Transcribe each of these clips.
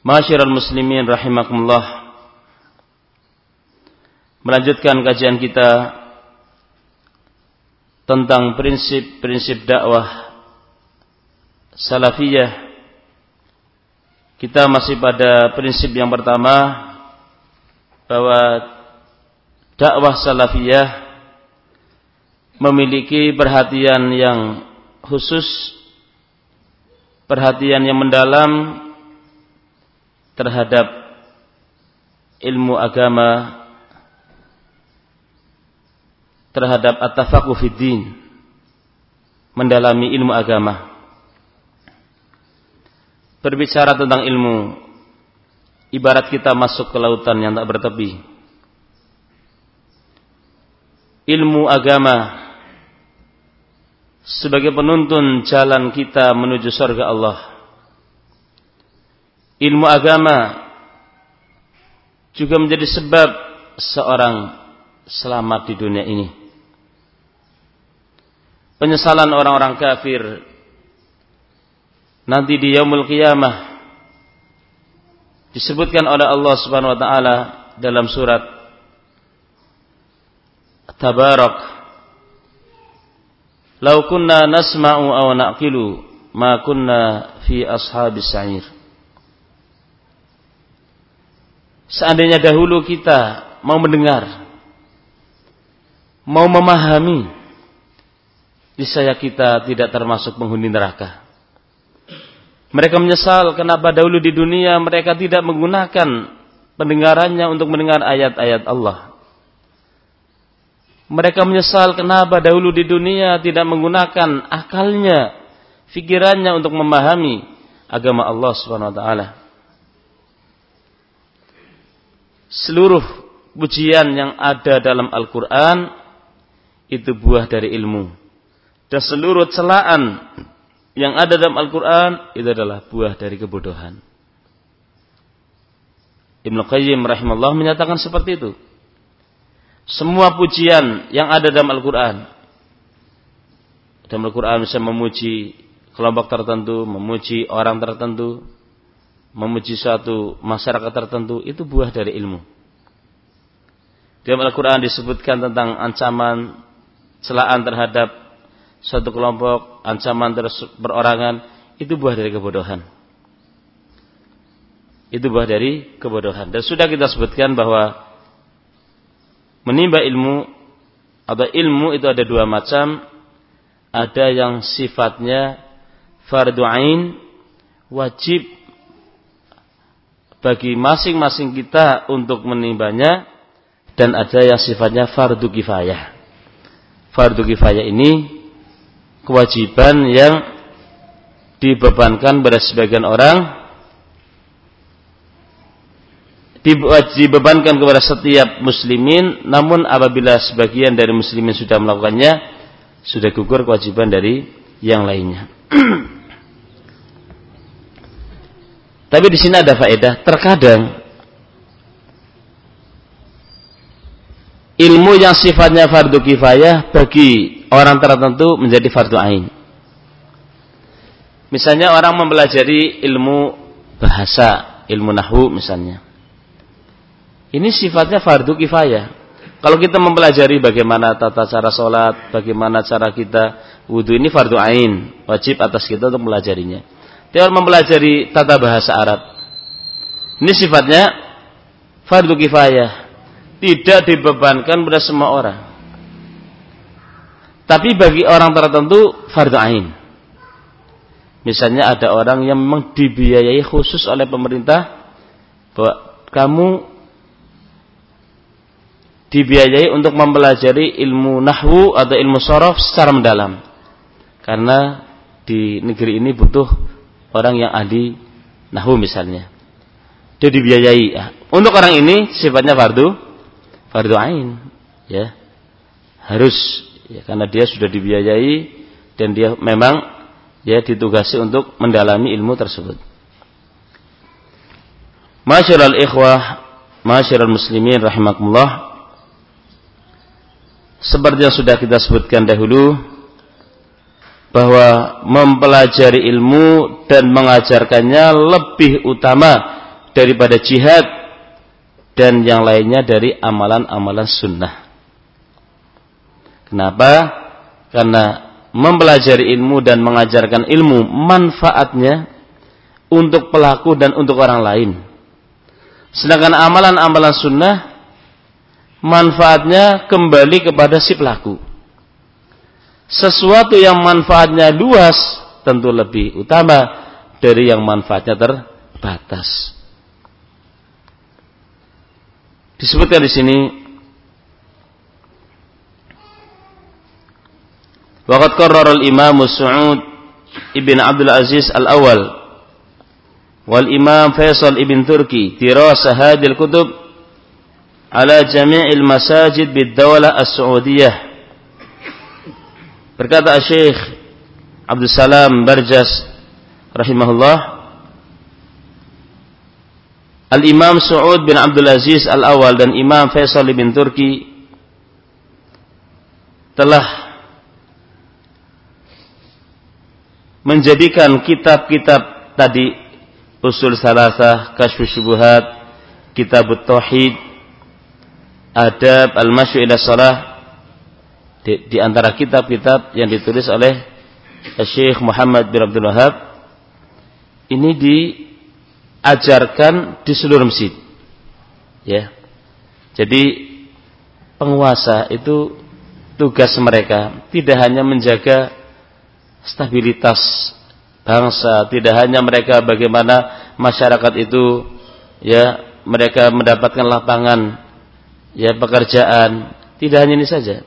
Masyiral muslimin rahimakumullah. Melanjutkan kajian kita Tentang prinsip-prinsip dakwah Salafiyah. Kita masih pada prinsip yang pertama Bahwa Dakwah salafiyah Memiliki perhatian yang khusus Perhatian yang mendalam terhadap ilmu agama terhadap at-tafaqquh fiddin mendalami ilmu agama. Berbicara tentang ilmu ibarat kita masuk ke lautan yang tak bertepi. Ilmu agama sebagai penuntun jalan kita menuju surga Allah ilmu agama juga menjadi sebab seorang selamat di dunia ini. Penyesalan orang-orang kafir. Nanti di yaumul qiyamah disebutkan oleh Allah Subhanahu wa taala dalam surat Tabarak. Lau kunna nasma'u aw naqilu ma kunna fi ashabis sa'ir Seandainya dahulu kita mau mendengar, mau memahami, niscaya kita tidak termasuk penghuni neraka. Mereka menyesal kenapa dahulu di dunia mereka tidak menggunakan pendengarannya untuk mendengar ayat-ayat Allah. Mereka menyesal kenapa dahulu di dunia tidak menggunakan akalnya, pikirannya untuk memahami agama Allah Subhanahu wa taala seluruh pujian yang ada dalam Al-Quran itu buah dari ilmu. Dan seluruh celaan yang ada dalam Al-Quran itu adalah buah dari kebodohan. Ibn Qayyim rahimahullah menyatakan seperti itu. Semua pujian yang ada dalam Al-Quran. Dalam Al-Quran bisa memuji kelompok tertentu, memuji orang tertentu, memuji suatu masyarakat tertentu itu buah dari ilmu. Dalam Al-Quran disebutkan tentang ancaman celaan terhadap suatu kelompok, ancaman berorangan, itu buah dari kebodohan. Itu buah dari kebodohan. Dan sudah kita sebutkan bahwa menimba ilmu atau ilmu itu ada dua macam. Ada yang sifatnya fardu ain, wajib bagi masing-masing kita untuk menimbanya dan ada yang sifatnya fardu kifayah. Fardu kifayah ini kewajiban yang dibebankan pada sebagian orang dibebankan kepada setiap muslimin namun apabila sebagian dari muslimin sudah melakukannya sudah gugur kewajiban dari yang lainnya Tapi di sini ada faedah. Terkadang ilmu yang sifatnya fardu kifayah bagi orang tertentu menjadi fardu ain. Misalnya orang mempelajari ilmu bahasa, ilmu nahwu misalnya. Ini sifatnya fardu kifayah. Kalau kita mempelajari bagaimana tata cara sholat, bagaimana cara kita wudhu ini fardu ain, wajib atas kita untuk mempelajarinya. Dia mempelajari tata bahasa Arab. Ini sifatnya fardu kifayah. Tidak dibebankan pada semua orang. Tapi bagi orang tertentu fardu ain. Misalnya ada orang yang memang dibiayai khusus oleh pemerintah bahwa kamu dibiayai untuk mempelajari ilmu nahwu atau ilmu sorof secara mendalam. Karena di negeri ini butuh orang yang ahli nahu misalnya. Dia dibiayai. Ya. Untuk orang ini sifatnya fardu fardu ain, ya. Harus ya, karena dia sudah dibiayai dan dia memang ya ditugasi untuk mendalami ilmu tersebut. Masyiral ikhwah, masyiral muslimin rahimakumullah. Seperti yang sudah kita sebutkan dahulu, bahwa mempelajari ilmu dan mengajarkannya lebih utama daripada jihad dan yang lainnya dari amalan-amalan sunnah. Kenapa? Karena mempelajari ilmu dan mengajarkan ilmu manfaatnya untuk pelaku dan untuk orang lain. Sedangkan amalan-amalan sunnah manfaatnya kembali kepada si pelaku sesuatu yang manfaatnya luas tentu lebih utama dari yang manfaatnya terbatas. Disebutkan di sini Waqad qarrara al-Imam Su'ud Ibn Abdul Aziz Al-Awwal wal Imam Faisal Ibn Turki dirasa hadhihi al-kutub ala jami'il masajid bid-dawlah as-Saudiyah Berkata Syekh Abdul Salam Barjas rahimahullah Al-Imam Su'ud bin Abdul Aziz Al-Awal dan Imam Faisal bin Turki telah menjadikan kitab-kitab tadi Usul Salasah, Kashfus Syubuhat, Kitab Tauhid, Adab Al-Masyu ila Salah di, di antara kitab-kitab yang ditulis oleh Syekh Muhammad bin Abdul Wahab ini diajarkan di seluruh masjid. Ya. Jadi penguasa itu tugas mereka tidak hanya menjaga stabilitas bangsa, tidak hanya mereka bagaimana masyarakat itu ya mereka mendapatkan lapangan ya pekerjaan, tidak hanya ini saja.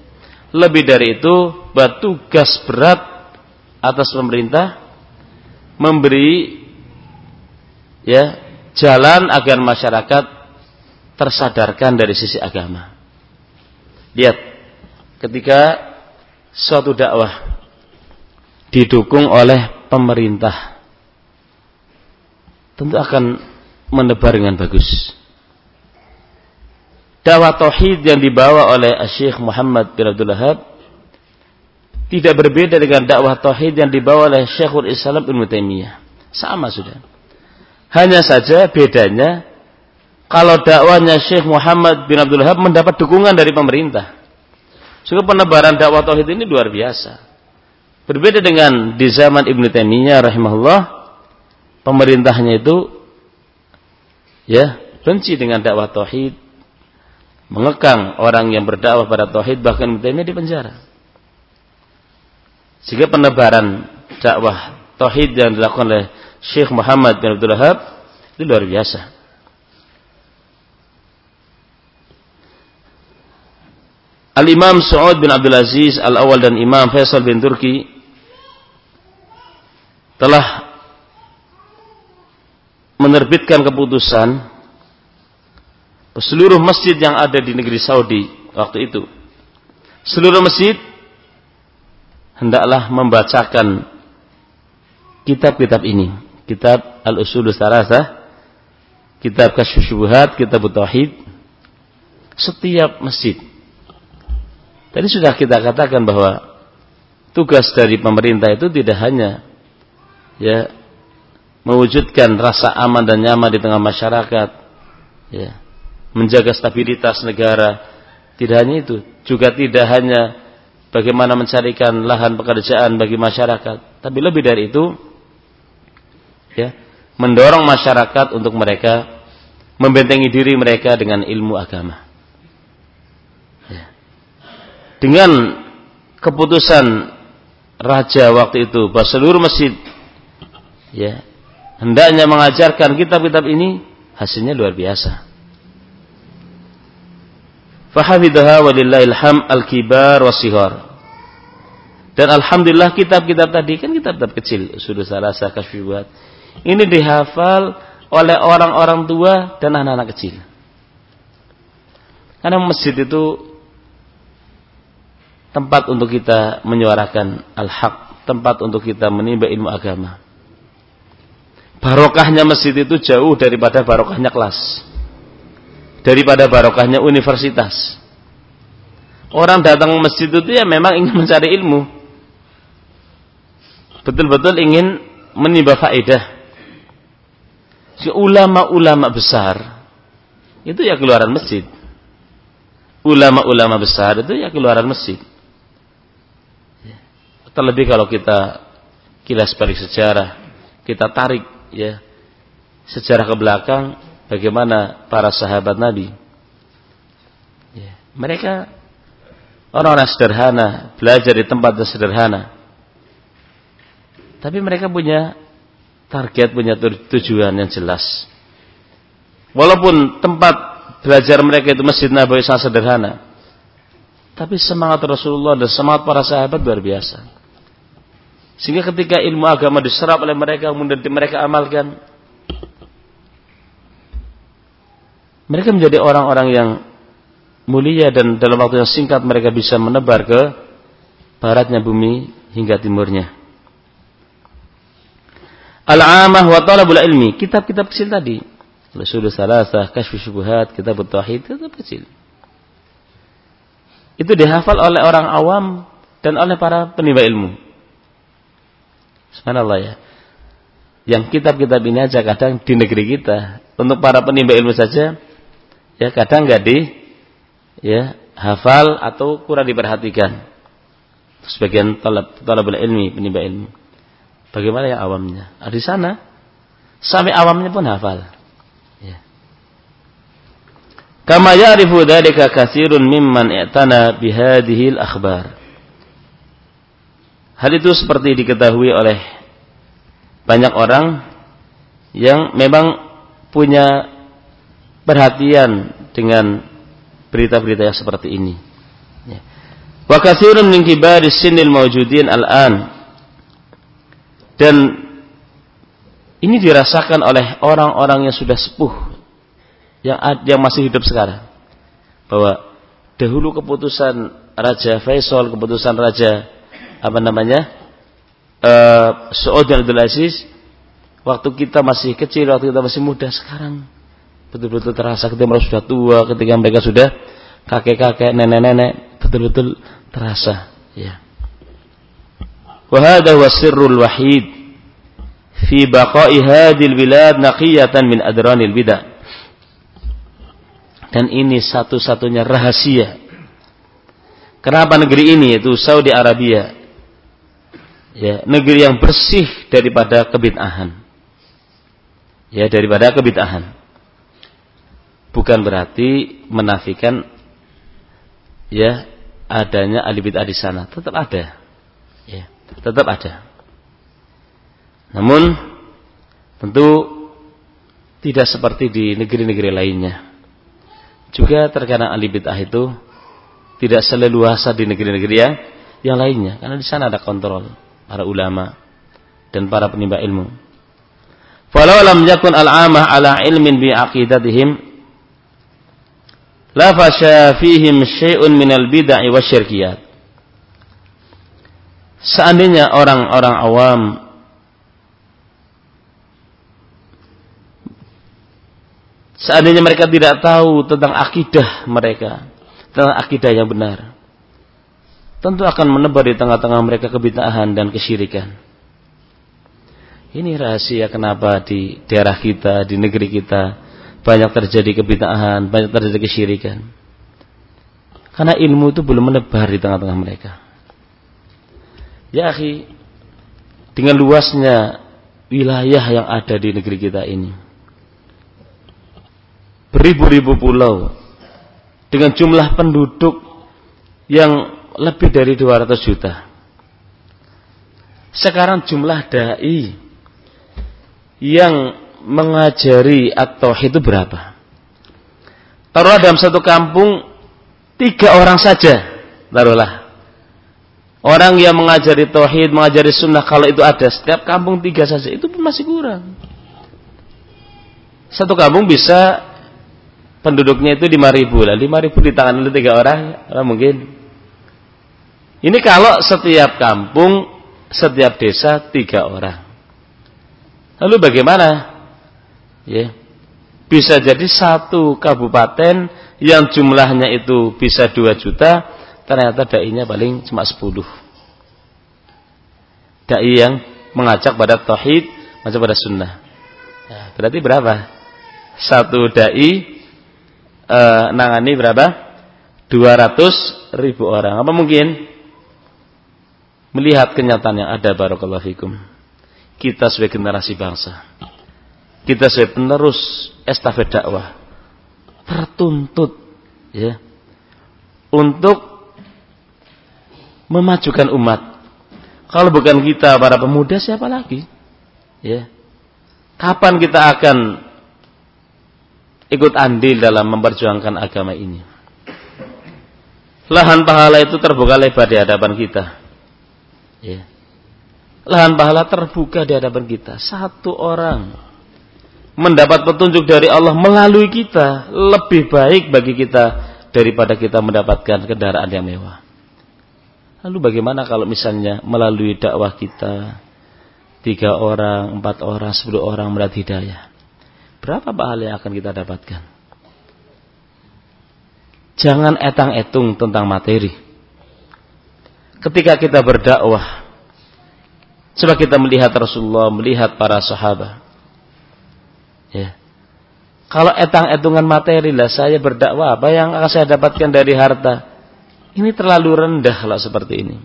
Lebih dari itu, tugas berat atas pemerintah memberi ya jalan agar masyarakat tersadarkan dari sisi agama. Lihat, ketika suatu dakwah didukung oleh pemerintah, tentu akan menebar dengan bagus dakwah tauhid yang dibawa oleh Syekh Muhammad bin Abdul Wahab tidak berbeda dengan dakwah tauhid yang dibawa oleh Syekhul Islam Ibnu Taimiyah. Sama sudah. Hanya saja bedanya kalau dakwahnya Syekh Muhammad bin Abdul Wahab mendapat dukungan dari pemerintah. Sehingga penebaran dakwah tauhid ini luar biasa. Berbeda dengan di zaman Ibnu Taimiyah rahimahullah, pemerintahnya itu ya benci dengan dakwah tauhid, mengekang orang yang berdakwah pada tauhid bahkan Ibnu di penjara. Sehingga penebaran dakwah tauhid yang dilakukan oleh Syekh Muhammad bin Abdul Wahab itu luar biasa. Al-Imam Saud bin Abdul Aziz Al-Awal dan Imam Faisal bin Turki telah menerbitkan keputusan seluruh masjid yang ada di negeri Saudi waktu itu. Seluruh masjid hendaklah membacakan kitab-kitab ini. Kitab Al-Usul Sarasah kitab Kasyusyubuhat kitab Tauhid. Setiap masjid. Tadi sudah kita katakan bahwa tugas dari pemerintah itu tidak hanya ya mewujudkan rasa aman dan nyaman di tengah masyarakat, ya, menjaga stabilitas negara. Tidak hanya itu, juga tidak hanya bagaimana mencarikan lahan pekerjaan bagi masyarakat, tapi lebih dari itu, ya, mendorong masyarakat untuk mereka membentengi diri mereka dengan ilmu agama dengan keputusan raja waktu itu bahwa seluruh masjid ya hendaknya mengajarkan kitab-kitab ini hasilnya luar biasa. Fahafidhaha walillahil ham al-kibar wasihar. Dan alhamdulillah kitab-kitab tadi kan kitab-kitab kecil, sudah salah kasfibat. Ini dihafal oleh orang-orang tua dan anak-anak kecil. Karena masjid itu tempat untuk kita menyuarakan al-haq, tempat untuk kita menimba ilmu agama. Barokahnya masjid itu jauh daripada barokahnya kelas. Daripada barokahnya universitas. Orang datang ke masjid itu ya memang ingin mencari ilmu. Betul-betul ingin menimba faedah. Si ulama-ulama besar itu ya keluaran masjid. Ulama-ulama besar itu ya keluaran masjid. Terlebih kalau kita kilas balik sejarah, kita tarik ya sejarah ke belakang bagaimana para sahabat Nabi. Ya, mereka orang-orang sederhana, belajar di tempat yang sederhana. Tapi mereka punya target, punya tujuan yang jelas. Walaupun tempat belajar mereka itu Masjid Nabawi sangat sederhana. Tapi semangat Rasulullah dan semangat para sahabat luar biasa. Sehingga ketika ilmu agama diserap oleh mereka, kemudian mereka amalkan, mereka menjadi orang-orang yang mulia dan dalam waktu yang singkat mereka bisa menebar ke baratnya bumi hingga timurnya. Al-amah wa talabul ilmi, kitab-kitab kecil tadi. Rasul Salasah, Kashfi Syubuhat, Kitab Tauhid, kitab kecil. Itu dihafal oleh orang awam dan oleh para penimba ilmu. Subhanallah ya. Yang kitab-kitab ini aja kadang di negeri kita untuk para penimba ilmu saja ya kadang nggak di ya hafal atau kurang diperhatikan. Sebagian talab talabul ilmi penimba ilmu. Bagaimana yang awamnya? Ah, di sana sampai awamnya pun hafal. Ya. Kama ya'rifu dzalika katsirun mimman i'tana bihadhihi al-akhbar. Hal itu seperti diketahui oleh banyak orang yang memang punya perhatian dengan berita-berita yang seperti ini. Ya. Wa katsirun min kibari sinil mawjudin al-an. Dan ini dirasakan oleh orang-orang yang sudah sepuh yang yang masih hidup sekarang. Bahwa dahulu keputusan Raja Faisal, keputusan Raja apa namanya uh, Saud Abdul Aziz waktu kita masih kecil, waktu kita masih muda, sekarang betul-betul terasa ketika mereka sudah tua, ketika mereka sudah kakek-kakek, nenek-nenek, betul-betul terasa. Ya. Wahada huwa sirrul wahid fi baqa'i hadil bilad naqiyatan min adranil bidah. Dan ini satu-satunya rahasia. Kenapa negeri ini yaitu Saudi Arabia ya, negeri yang bersih daripada kebid'ahan. Ya, daripada kebid'ahan. Bukan berarti menafikan ya adanya ahli bid'ah di sana, tetap ada. Ya, tetap ada. Namun tentu tidak seperti di negeri-negeri lainnya. Juga terkadang ahli bid'ah itu tidak seleluasa di negeri-negeri yang, yang lainnya karena di sana ada kontrol para ulama dan para penimba ilmu. Falau lam yakun al-amah ala ilmin bi aqidatihim la fihim syai'un minal bid'ah wa syirkiyat. Seandainya orang-orang awam Seandainya mereka tidak tahu tentang akidah mereka, tentang akidah yang benar, tentu akan menebar di tengah-tengah mereka kebitahan dan kesyirikan. Ini rahasia kenapa di daerah kita, di negeri kita banyak terjadi kebitahan, banyak terjadi kesyirikan. Karena ilmu itu belum menebar di tengah-tengah mereka. Ya akhi, dengan luasnya wilayah yang ada di negeri kita ini. Beribu-ribu pulau dengan jumlah penduduk yang lebih dari 200 juta. Sekarang jumlah dai yang mengajari atau itu berapa? Taruhlah dalam satu kampung tiga orang saja, taruhlah Orang yang mengajari tauhid, mengajari sunnah kalau itu ada setiap kampung tiga saja itu pun masih kurang. Satu kampung bisa penduduknya itu lima ribu lah, lima ribu di tangan oleh tiga orang, orang mungkin. Ini kalau setiap kampung, setiap desa tiga orang. Lalu bagaimana? Ya, bisa jadi satu kabupaten yang jumlahnya itu bisa dua juta, ternyata dai-nya paling cuma 10. Dai yang mengajak pada tauhid, mengajak pada sunnah. Ya, berarti berapa? Satu dai e, nangani berapa? 200 ribu orang. Apa mungkin? Melihat kenyataan yang ada barakallahu fikum. Kita sebagai generasi bangsa. Kita sebagai penerus estafet dakwah tertuntut ya untuk memajukan umat. Kalau bukan kita para pemuda siapa lagi? Ya. Kapan kita akan ikut andil dalam memperjuangkan agama ini? Lahan pahala itu terbuka lebar di hadapan kita. Ya. Lahan pahala terbuka di hadapan kita. Satu orang mendapat petunjuk dari Allah melalui kita lebih baik bagi kita daripada kita mendapatkan kendaraan yang mewah. Lalu bagaimana kalau misalnya melalui dakwah kita tiga orang, empat orang, sepuluh orang melihat hidayah? Berapa pahala yang akan kita dapatkan? Jangan etang-etung tentang materi. Ketika kita berdakwah, coba kita melihat Rasulullah, melihat para sahabat. Ya. Kalau etang-etungan materi lah saya berdakwah, apa yang akan saya dapatkan dari harta? Ini terlalu rendah kalau seperti ini.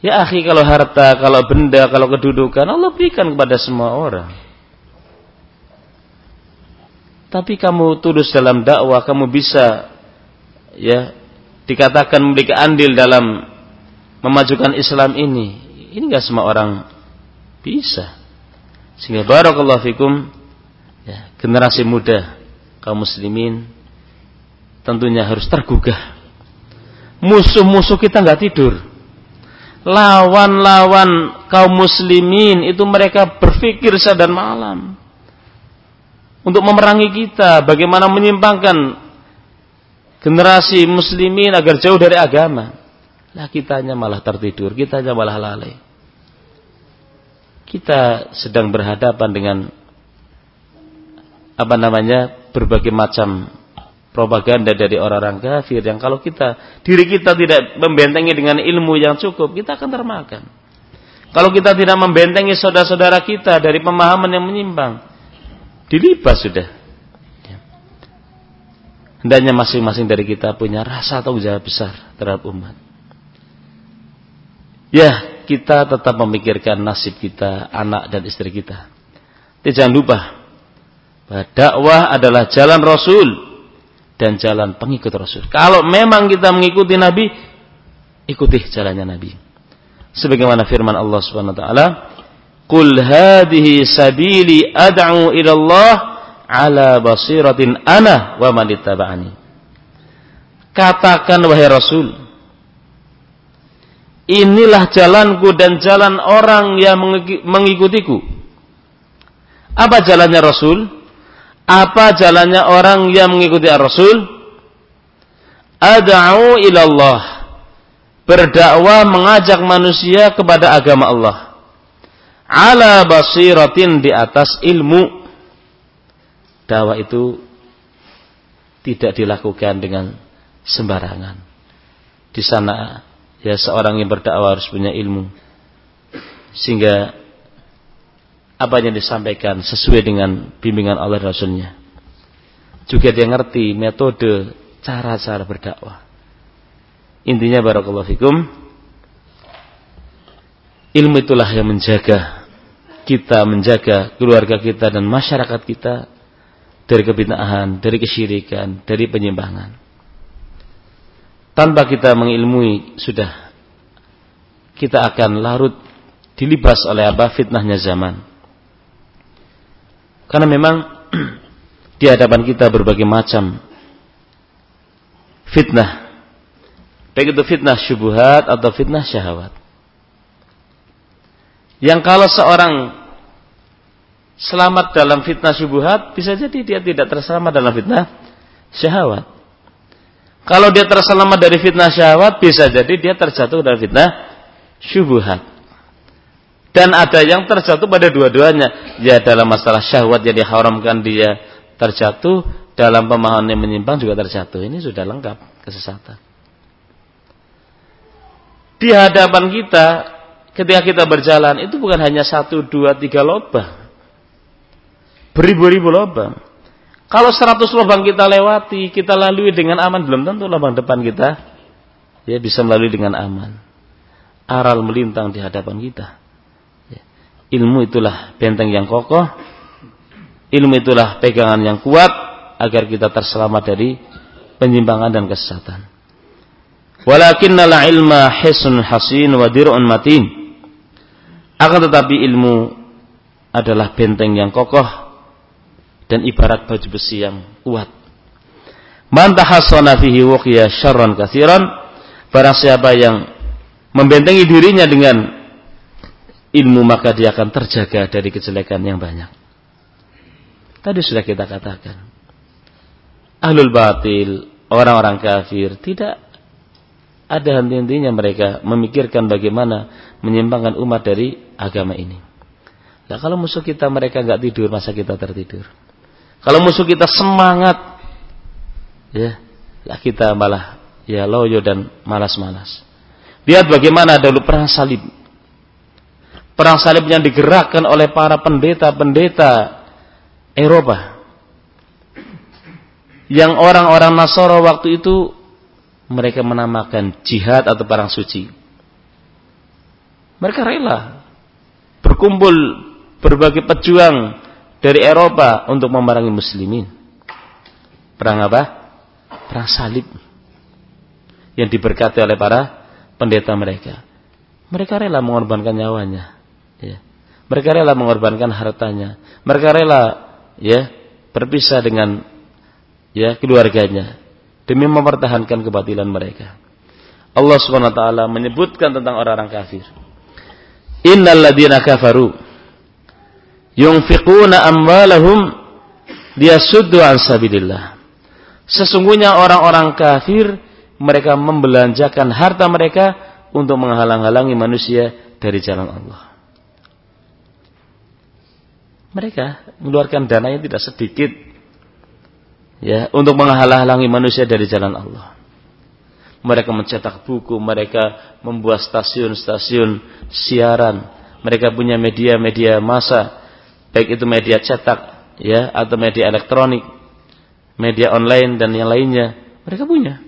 Ya akhi kalau harta, kalau benda, kalau kedudukan Allah berikan kepada semua orang. Tapi kamu tulus dalam dakwah, kamu bisa ya dikatakan memiliki andil dalam memajukan Islam ini. Ini enggak semua orang bisa. Sehingga barakallahu fikum ya, generasi muda kaum muslimin tentunya harus tergugah. Musuh-musuh kita nggak tidur. Lawan-lawan kaum muslimin itu mereka berpikir siang dan malam untuk memerangi kita, bagaimana menyimpangkan generasi muslimin agar jauh dari agama. Lah kitanya malah tertidur, kitanya malah lalai. Kita sedang berhadapan dengan apa namanya berbagai macam propaganda dari orang-orang kafir yang kalau kita diri kita tidak membentengi dengan ilmu yang cukup kita akan termakan. Kalau kita tidak membentengi saudara-saudara kita dari pemahaman yang menyimpang, dilibas sudah. Ya. Hendaknya masing-masing dari kita punya rasa tanggung jawab besar terhadap umat. Ya, kita tetap memikirkan nasib kita, anak dan istri kita. Tapi jangan lupa, dakwah adalah jalan Rasul dan jalan pengikut Rasul. Kalau memang kita mengikuti Nabi, ikuti jalannya Nabi. Sebagaimana firman Allah Subhanahu wa taala, "Qul hadhihi sabili ad'u ila Allah ala basiratin ana wa man ittaba'ani." Katakan wahai Rasul, inilah jalanku dan jalan orang yang mengikutiku. Apa jalannya Rasul? Apa jalannya orang yang mengikuti Rasul? Ad'u ilallah. Berdakwah mengajak manusia kepada agama Allah. Ala basiratin di atas ilmu. Dakwah itu tidak dilakukan dengan sembarangan. Di sana ya seorang yang berdakwah harus punya ilmu. Sehingga apa yang disampaikan sesuai dengan bimbingan Allah dan Rasulnya. Juga dia ngerti metode cara-cara berdakwah. Intinya barakallahu fikum ilmu itulah yang menjaga kita, menjaga keluarga kita dan masyarakat kita dari kebinahan, dari kesyirikan, dari penyimpangan. Tanpa kita mengilmui sudah kita akan larut dilibas oleh apa fitnahnya zaman. Karena memang di hadapan kita berbagai macam fitnah. Baik itu fitnah syubuhat atau fitnah syahwat. Yang kalau seorang selamat dalam fitnah syubuhat, bisa jadi dia tidak terselamat dalam fitnah syahwat. Kalau dia terselamat dari fitnah syahwat, bisa jadi dia terjatuh dalam fitnah syubuhat. Dan ada yang terjatuh pada dua-duanya. Ya dalam masalah syahwat yang diharamkan dia terjatuh dalam pemahaman yang menyimpang juga terjatuh. Ini sudah lengkap kesesatan. Di hadapan kita, ketika kita berjalan, itu bukan hanya satu, dua, tiga lubang. Beribu-ribu lubang. Kalau seratus lubang kita lewati, kita lalui dengan aman, belum tentu lubang depan kita ya bisa melalui dengan aman. Aral melintang di hadapan kita. Ya. Ilmu itulah benteng yang kokoh. Ilmu itulah pegangan yang kuat agar kita terselamat dari penyimpangan dan kesesatan. Walakinnal ilma hisun hasin wa dir'un matin. Akan tetapi ilmu adalah benteng yang kokoh dan ibarat baju besi yang kuat. Man tahassana fihi waqiya syarran katsiran, barang siapa yang membentengi dirinya dengan ilmu maka dia akan terjaga dari kejelekan yang banyak. Tadi sudah kita katakan ahlul batil, orang-orang kafir tidak ada henti-hentinya mereka memikirkan bagaimana menyimpangkan umat dari agama ini. Nah, kalau musuh kita mereka nggak tidur, masa kita tertidur? Kalau musuh kita semangat, ya, lah kita malah ya loyo dan malas-malas. Lihat bagaimana dulu perang salib. Perang salib yang digerakkan oleh para pendeta-pendeta Eropa yang orang-orang Nasoro waktu itu mereka menamakan jihad atau perang suci. Mereka rela berkumpul berbagai pejuang dari Eropa untuk memerangi muslimin. Perang apa? Perang salib. Yang diberkati oleh para pendeta mereka. Mereka rela mengorbankan nyawanya. Ya. Mereka rela mengorbankan hartanya. Mereka rela ya berpisah dengan ya keluarganya demi mempertahankan kebatilan mereka. Allah Subhanahu wa taala menyebutkan tentang orang-orang kafir. Innal ladzina kafaru yunfiquna amwalahum liyasuddu an sabilillah. Sesungguhnya orang-orang kafir mereka membelanjakan harta mereka untuk menghalang-halangi manusia dari jalan Allah. Mereka mengeluarkan dana yang tidak sedikit ya untuk menghalang-halangi manusia dari jalan Allah. Mereka mencetak buku, mereka membuat stasiun-stasiun siaran, mereka punya media-media massa, baik itu media cetak ya atau media elektronik, media online dan yang lainnya, mereka punya.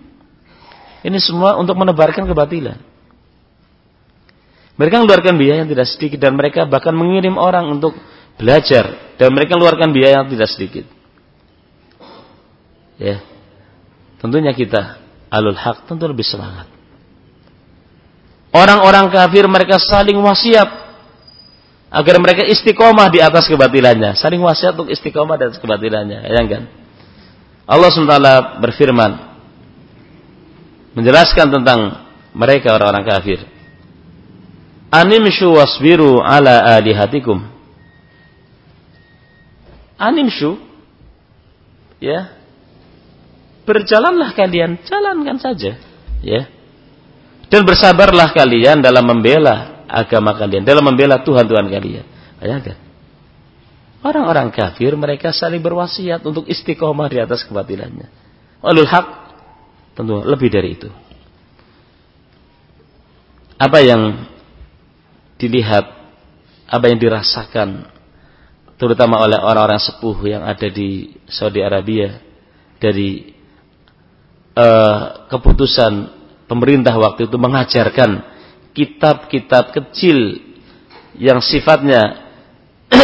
Ini semua untuk menebarkan kebatilan. Mereka mengeluarkan biaya yang tidak sedikit dan mereka bahkan mengirim orang untuk belajar dan mereka mengeluarkan biaya yang tidak sedikit. Ya. Tentunya kita alul haq tentu lebih semangat. Orang-orang kafir mereka saling wasiat agar mereka istiqomah di atas kebatilannya, saling wasiat untuk istiqomah atas kebatilannya, ya kan? Allah SWT berfirman menjelaskan tentang mereka orang-orang kafir. Animshu wasbiru ala alihatikum. Animshu ya. Berjalanlah kalian, jalankan saja, ya. Dan bersabarlah kalian dalam membela agama kalian, dalam membela Tuhan Tuhan kalian. Bayangkan. Orang-orang kafir mereka saling berwasiat untuk istiqomah di atas kebatilannya. Walul hak tentu lebih dari itu. Apa yang dilihat, apa yang dirasakan terutama oleh orang-orang sepuh yang ada di Saudi Arabia dari uh, keputusan pemerintah waktu itu mengajarkan kitab-kitab kecil yang sifatnya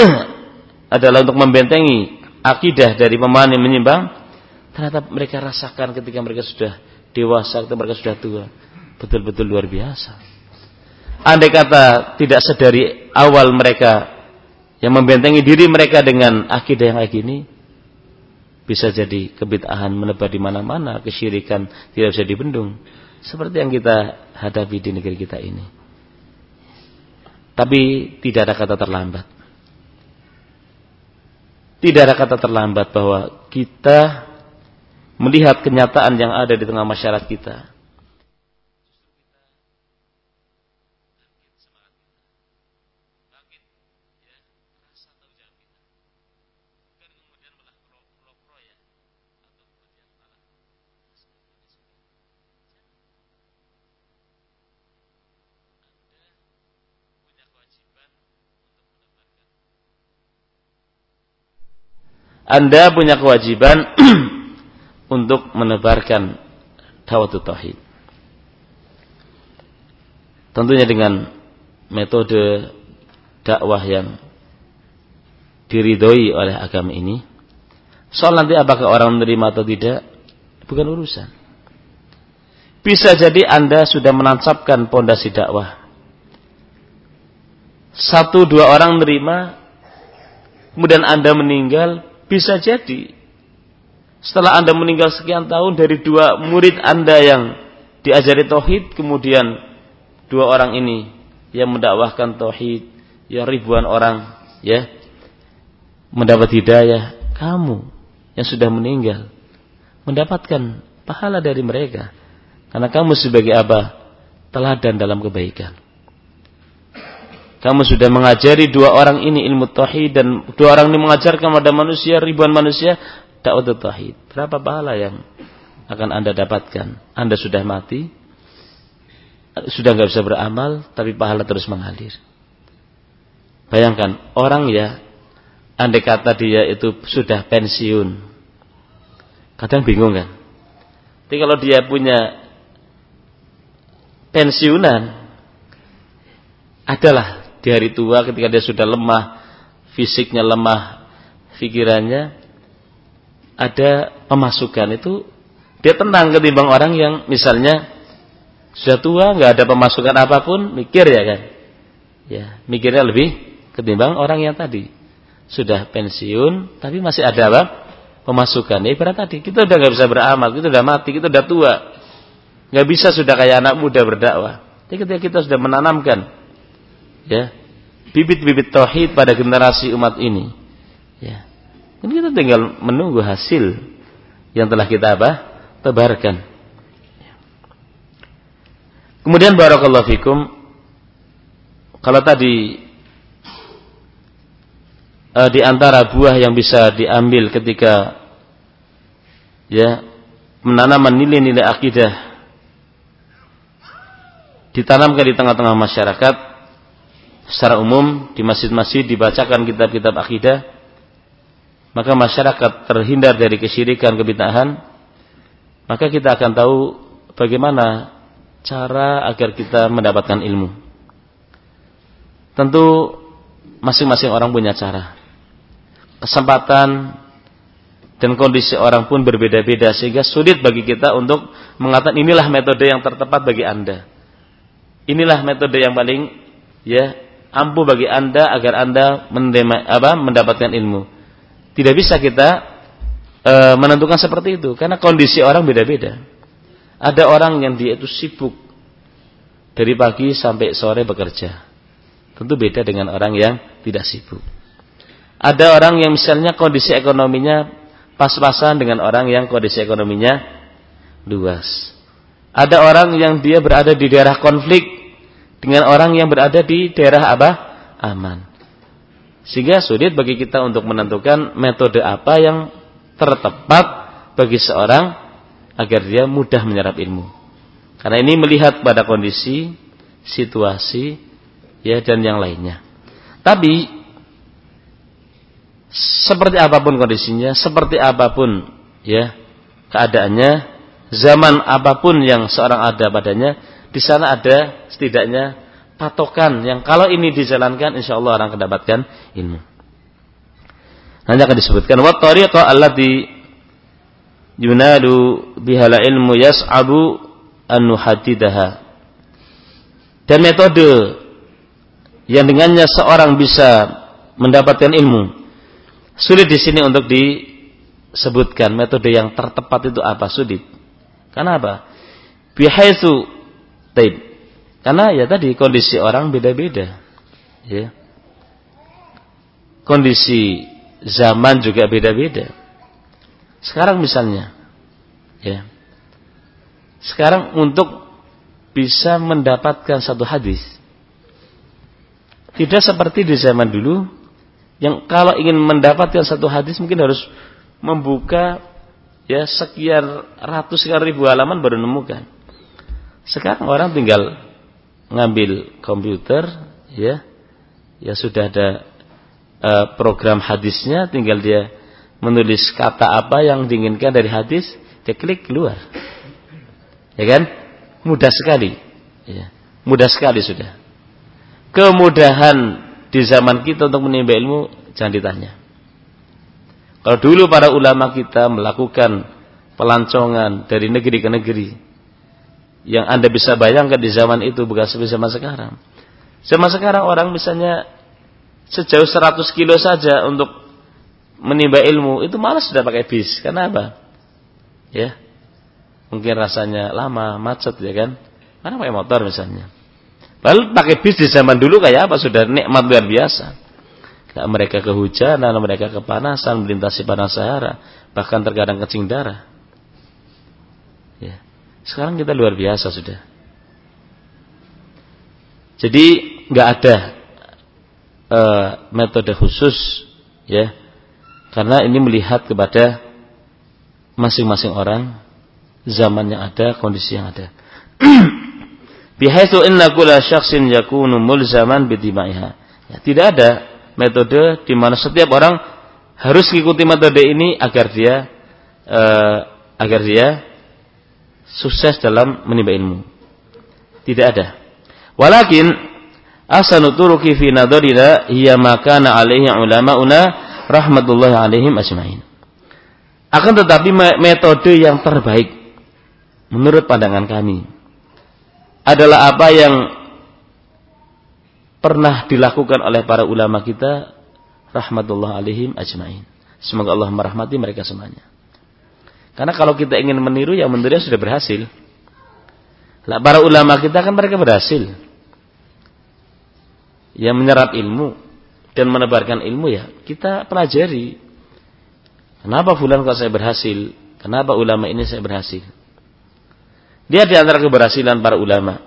adalah untuk membentengi akidah dari pemahaman yang menyimpang, ternyata mereka rasakan ketika mereka sudah dewasa, ketika mereka sudah tua, betul-betul luar biasa. Andai kata tidak sedari awal mereka yang membentengi diri mereka dengan akidah yang kayak gini, bisa jadi kebitahan menebar di mana-mana, kesyirikan tidak bisa dibendung. Seperti yang kita hadapi di negeri kita ini. Tapi tidak ada kata terlambat. Tidak ada kata terlambat bahwa kita melihat kenyataan yang ada di tengah masyarakat kita. Anda punya kewajiban untuk menebarkan dakwah tauhid. Tentunya dengan metode dakwah yang diridhoi oleh agama ini. Soal nanti apakah orang menerima atau tidak bukan urusan. Bisa jadi Anda sudah menancapkan pondasi dakwah. Satu dua orang menerima, kemudian Anda meninggal, bisa jadi. Setelah Anda meninggal sekian tahun dari dua murid Anda yang diajari tauhid kemudian dua orang ini yang mendakwahkan tauhid ya ribuan orang ya mendapat hidayah. Kamu yang sudah meninggal mendapatkan pahala dari mereka. Karena kamu sebagai apa teladan dalam kebaikan kamu sudah mengajari dua orang ini ilmu tauhid dan dua orang ini mengajarkan pada manusia ribuan manusia dakwah tauhid. Berapa pahala yang akan Anda dapatkan? Anda sudah mati, sudah nggak bisa beramal, tapi pahala terus mengalir. Bayangkan orang ya, andai kata dia itu sudah pensiun, kadang bingung kan? Tapi kalau dia punya pensiunan, adalah di hari tua ketika dia sudah lemah, fisiknya lemah, pikirannya ada pemasukan itu dia tenang ketimbang orang yang misalnya sudah tua nggak ada pemasukan apa pun mikir ya kan? Ya mikirnya lebih ketimbang orang yang tadi. Sudah pensiun tapi masih ada apa? Pemasukan. Ya ibarat tadi kita udah nggak bisa beramal kita udah mati kita udah tua. Nggak bisa sudah kayak anak muda berdakwah. Tapi ketika kita sudah menanamkan ya. Bibit-bibit tauhid pada generasi umat ini. Ya. Ini kita tinggal menunggu hasil yang telah kita apa? Tebarkan. Kemudian barakallahu fikum kalau tadi uh, di antara buah yang bisa diambil ketika ya menanamkan nilai-nilai akidah ditanamkan di tengah-tengah masyarakat secara umum di masjid-masjid dibacakan kitab-kitab akidah, maka masyarakat terhindar dari kesyirikan, kebitahan, maka kita akan tahu bagaimana cara agar kita mendapatkan ilmu. Tentu masing-masing orang punya cara. Kesempatan dan kondisi orang pun berbeda-beda sehingga sulit bagi kita untuk mengatakan inilah metode yang tertepat bagi Anda. Inilah metode yang paling ya ampuh bagi Anda agar Anda mendema, apa, mendapatkan ilmu. Tidak bisa kita e, menentukan seperti itu karena kondisi orang beda-beda. Ada orang yang dia itu sibuk dari pagi sampai sore bekerja. Tentu beda dengan orang yang tidak sibuk. Ada orang yang misalnya kondisi ekonominya pas-pasan dengan orang yang kondisi ekonominya luas. Ada orang yang dia berada di daerah konflik dengan orang yang berada di daerah apa? Aman. Sehingga sulit bagi kita untuk menentukan metode apa yang tertepat bagi seorang agar dia mudah menyerap ilmu. Karena ini melihat pada kondisi, situasi, ya dan yang lainnya. Tapi seperti apa pun kondisinya, seperti apa pun ya keadaannya, zaman apa pun yang seorang ada padanya, di sana ada setidaknya patokan yang kalau ini dijalankan insya Allah orang mendapatkan ilmu. Nanti akan disebutkan wa tariqa allati yunadu bihala ilmu yas'abu an nuhaddidaha. Dan metode yang dengannya seorang bisa mendapatkan ilmu Sulit di sini untuk disebutkan metode yang tertepat itu apa sulit. Karena apa? Bihaitsu taib. Karena ya tadi kondisi orang beda-beda. Ya. Kondisi zaman juga beda-beda. Sekarang misalnya ya. Sekarang untuk bisa mendapatkan satu hadis tidak seperti di zaman dulu yang kalau ingin mendapatkan satu hadis mungkin harus membuka ya sekian ratus sekian ribu halaman baru menemukan. Sekarang orang tinggal ngambil komputer ya. Ya sudah ada uh, program hadisnya tinggal dia menulis kata apa yang diinginkan dari hadis dia klik keluar. Ya kan? Mudah sekali. Ya mudah sekali sudah. Kemudahan di zaman kita untuk menimba ilmu jangan ditanya. Kalau dulu para ulama kita melakukan pelancongan dari negeri ke negeri yang Anda bisa bayangkan di zaman itu bukan seperti zaman sekarang. Zaman sekarang orang misalnya sejauh 100 kilo saja untuk menimba ilmu itu malas sudah pakai bis. Karena apa? Ya. Mungkin rasanya lama, macet ya kan? Karena pakai motor misalnya. Lalu pakai bis di zaman dulu kayak apa? Sudah nikmat luar biasa. Gak mereka kehujanan, mereka kepanasan, melintasi panas Sahara, bahkan terkadang kecing darah. Sekarang kita luar biasa sudah. Jadi nggak ada uh, metode khusus, ya, karena ini melihat kepada masing-masing orang, zaman yang ada, kondisi yang ada. Bihaitsu inna kulla syakhsin yakunu mulzaman bidimaiha. Ya, tidak ada metode di mana setiap orang harus mengikuti metode ini agar dia uh, agar dia sukses dalam menimba ilmu. Tidak ada. Walakin asanu turuki fi nadharina hiya ma kana alaihi ulama'una rahmatullahi alaihim ajmain. Akan tetapi metode yang terbaik menurut pandangan kami adalah apa yang pernah dilakukan oleh para ulama kita rahmatullah alaihim ajmain. Semoga Allah merahmati mereka semuanya. Karena kalau kita ingin meniru yang meniru sudah berhasil. Lah para ulama kita kan mereka berhasil. Yang menyerap ilmu dan menebarkan ilmu ya kita pelajari. Kenapa fulan kok saya berhasil? Kenapa ulama ini saya berhasil? Dia di antara keberhasilan para ulama.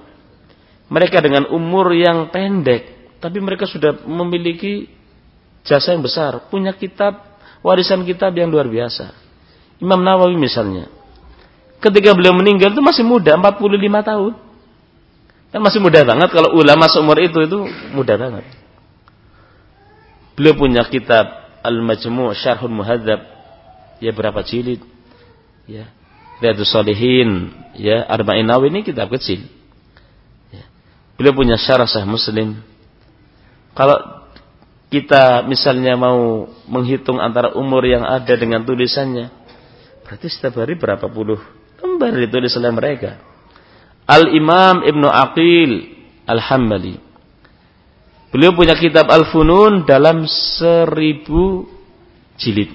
Mereka dengan umur yang pendek, tapi mereka sudah memiliki jasa yang besar, punya kitab, warisan kitab yang luar biasa. Imam Nawawi misalnya, ketika beliau meninggal itu masih muda, 45 tahun. Kan masih muda banget kalau ulama seumur itu itu muda banget. Beliau punya kitab Al-Majmu' Syarhul Muhadzab ya berapa jilid? Ya, Riyadus Salihin, ya, Arba'in Nawawi ini kitab kecil. Ya. Beliau punya syarah sah Muslim. Kalau kita misalnya mau menghitung antara umur yang ada dengan tulisannya, berarti setiap hari berapa puluh lembar ditulis oleh mereka. Al-Imam Ibnu Aqil Al-Hambali. Beliau punya kitab Al-Funun dalam seribu jilid.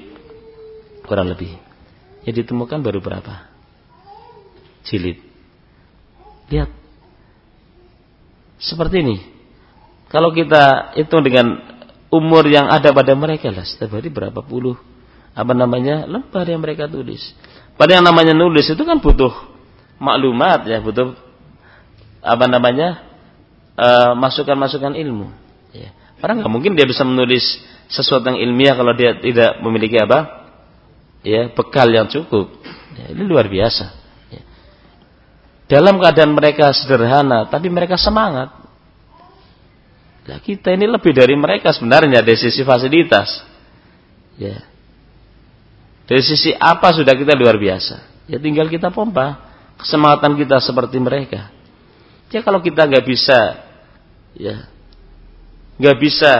Kurang lebih. Yang ditemukan baru berapa? jilid. Lihat. Seperti ini. Kalau kita hitung dengan umur yang ada pada mereka lah, setiap hari berapa puluh apa namanya lembar yang mereka tulis. Pada yang namanya nulis itu kan butuh maklumat ya, butuh apa namanya eh, masukan-masukan uh, ilmu. Ya. Orang nggak mungkin dia bisa menulis sesuatu yang ilmiah kalau dia tidak memiliki apa? Ya, bekal yang cukup. Ya, ini luar biasa. Ya. Dalam keadaan mereka sederhana, tapi mereka semangat. Nah, kita ini lebih dari mereka sebenarnya dari sisi fasilitas. Ya. Dari sisi apa sudah kita luar biasa. Ya tinggal kita pompa kesemangatan kita seperti mereka. Ya kalau kita nggak bisa, ya nggak bisa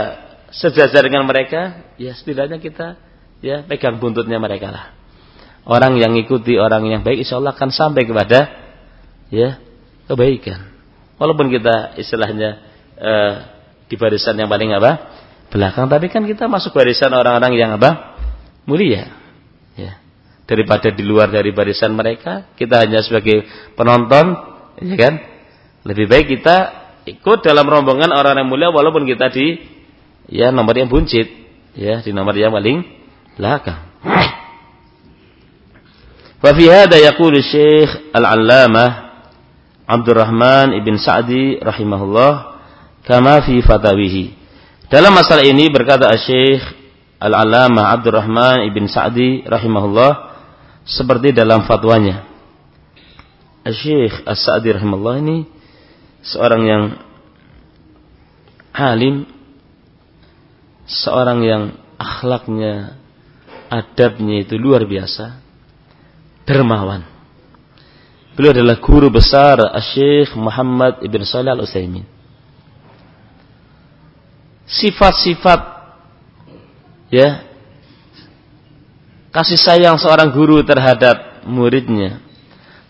sejajar dengan mereka, ya setidaknya kita ya pegang buntutnya mereka lah. Orang yang ikuti orang yang baik, insya Allah akan sampai kepada ya kebaikan. Walaupun kita istilahnya eh, di barisan yang paling apa belakang, tapi kan kita masuk barisan orang-orang yang apa mulia. Ya. Daripada di luar dari barisan mereka, kita hanya sebagai penonton, ya kan? Lebih baik kita ikut dalam rombongan orang yang mulia walaupun kita di ya nomor yang buncit, ya di nomor yang paling belakang. Wa fi hada yaqulu Syekh Al-Allamah Abdurrahman ibn Sa'di rahimahullah kama fi fatawihi. Dalam masalah ini berkata Syekh Al-Allamah Abdurrahman ibn Sa'di rahimahullah seperti dalam fatwanya. Syekh As-Sa'di rahimahullah ini seorang yang alim, seorang yang akhlaknya, adabnya itu luar biasa, dermawan. Beliau adalah guru besar Syekh Muhammad Ibn Salih Al-Utsaimin. Sifat-sifat ya kasih sayang seorang guru terhadap muridnya,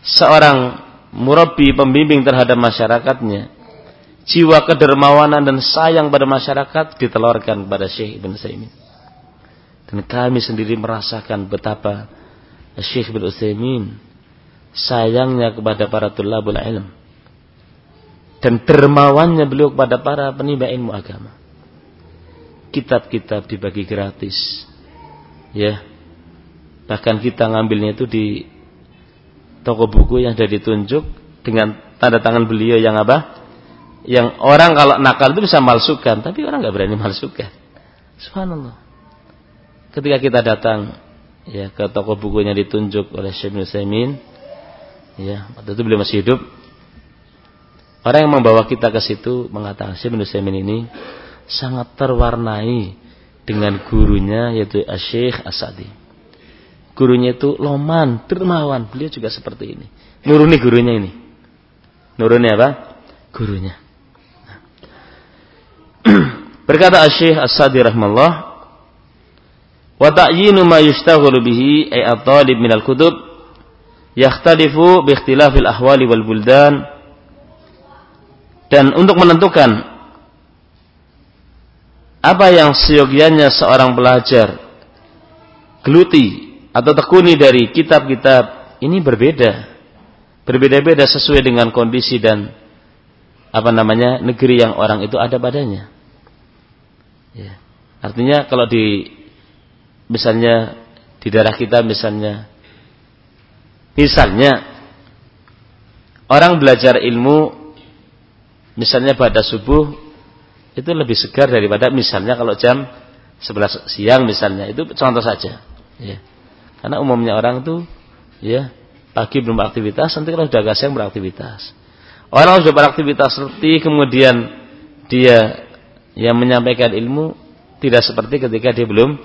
seorang murabi pembimbing terhadap masyarakatnya, jiwa kedermawanan dan sayang pada masyarakat ditelurkan kepada Syekh Ibn Utsaimin. Dan kami sendiri merasakan betapa Syekh Ibn Utsaimin sayangnya kepada para tulabul ilm dan dermawannya beliau kepada para penimba ilmu agama. Kitab-kitab dibagi gratis. Ya. Bahkan kita ngambilnya itu di toko buku yang sudah ditunjuk dengan tanda tangan beliau yang apa? Yang orang kalau nakal itu bisa malsukan, tapi orang nggak berani malsukan. Subhanallah. Ketika kita datang ya ke toko buku yang ditunjuk oleh Syekh Nusaimin, ya waktu itu beliau masih hidup. Orang yang membawa kita ke situ mengatakan Syekh Nusaimin ini sangat terwarnai dengan gurunya yaitu Syekh Asadi gurunya itu loman, dermawan. Beliau juga seperti ini. Nuruni gurunya ini. Nuruni apa? Gurunya. Berkata Syekh As-Sadi rahimahullah, "Wa ta'yinu ma yushtaghalu bihi ay at-talib al-kutub yakhtalifu bi ikhtilafil ahwali wal buldan." Dan untuk menentukan apa yang seyogianya seorang pelajar geluti atau tekuni dari kitab-kitab ini berbeda. Berbeda-beda sesuai dengan kondisi dan apa namanya negeri yang orang itu ada padanya. Ya. Artinya kalau di misalnya di daerah kita misalnya misalnya orang belajar ilmu misalnya pada subuh itu lebih segar daripada misalnya kalau jam 11 siang misalnya itu contoh saja ya. Karena umumnya orang tuh ya pagi belum beraktivitas, nanti kalau sudah siang beraktivitas. Orang sudah beraktivitas seperti kemudian dia yang menyampaikan ilmu tidak seperti ketika dia belum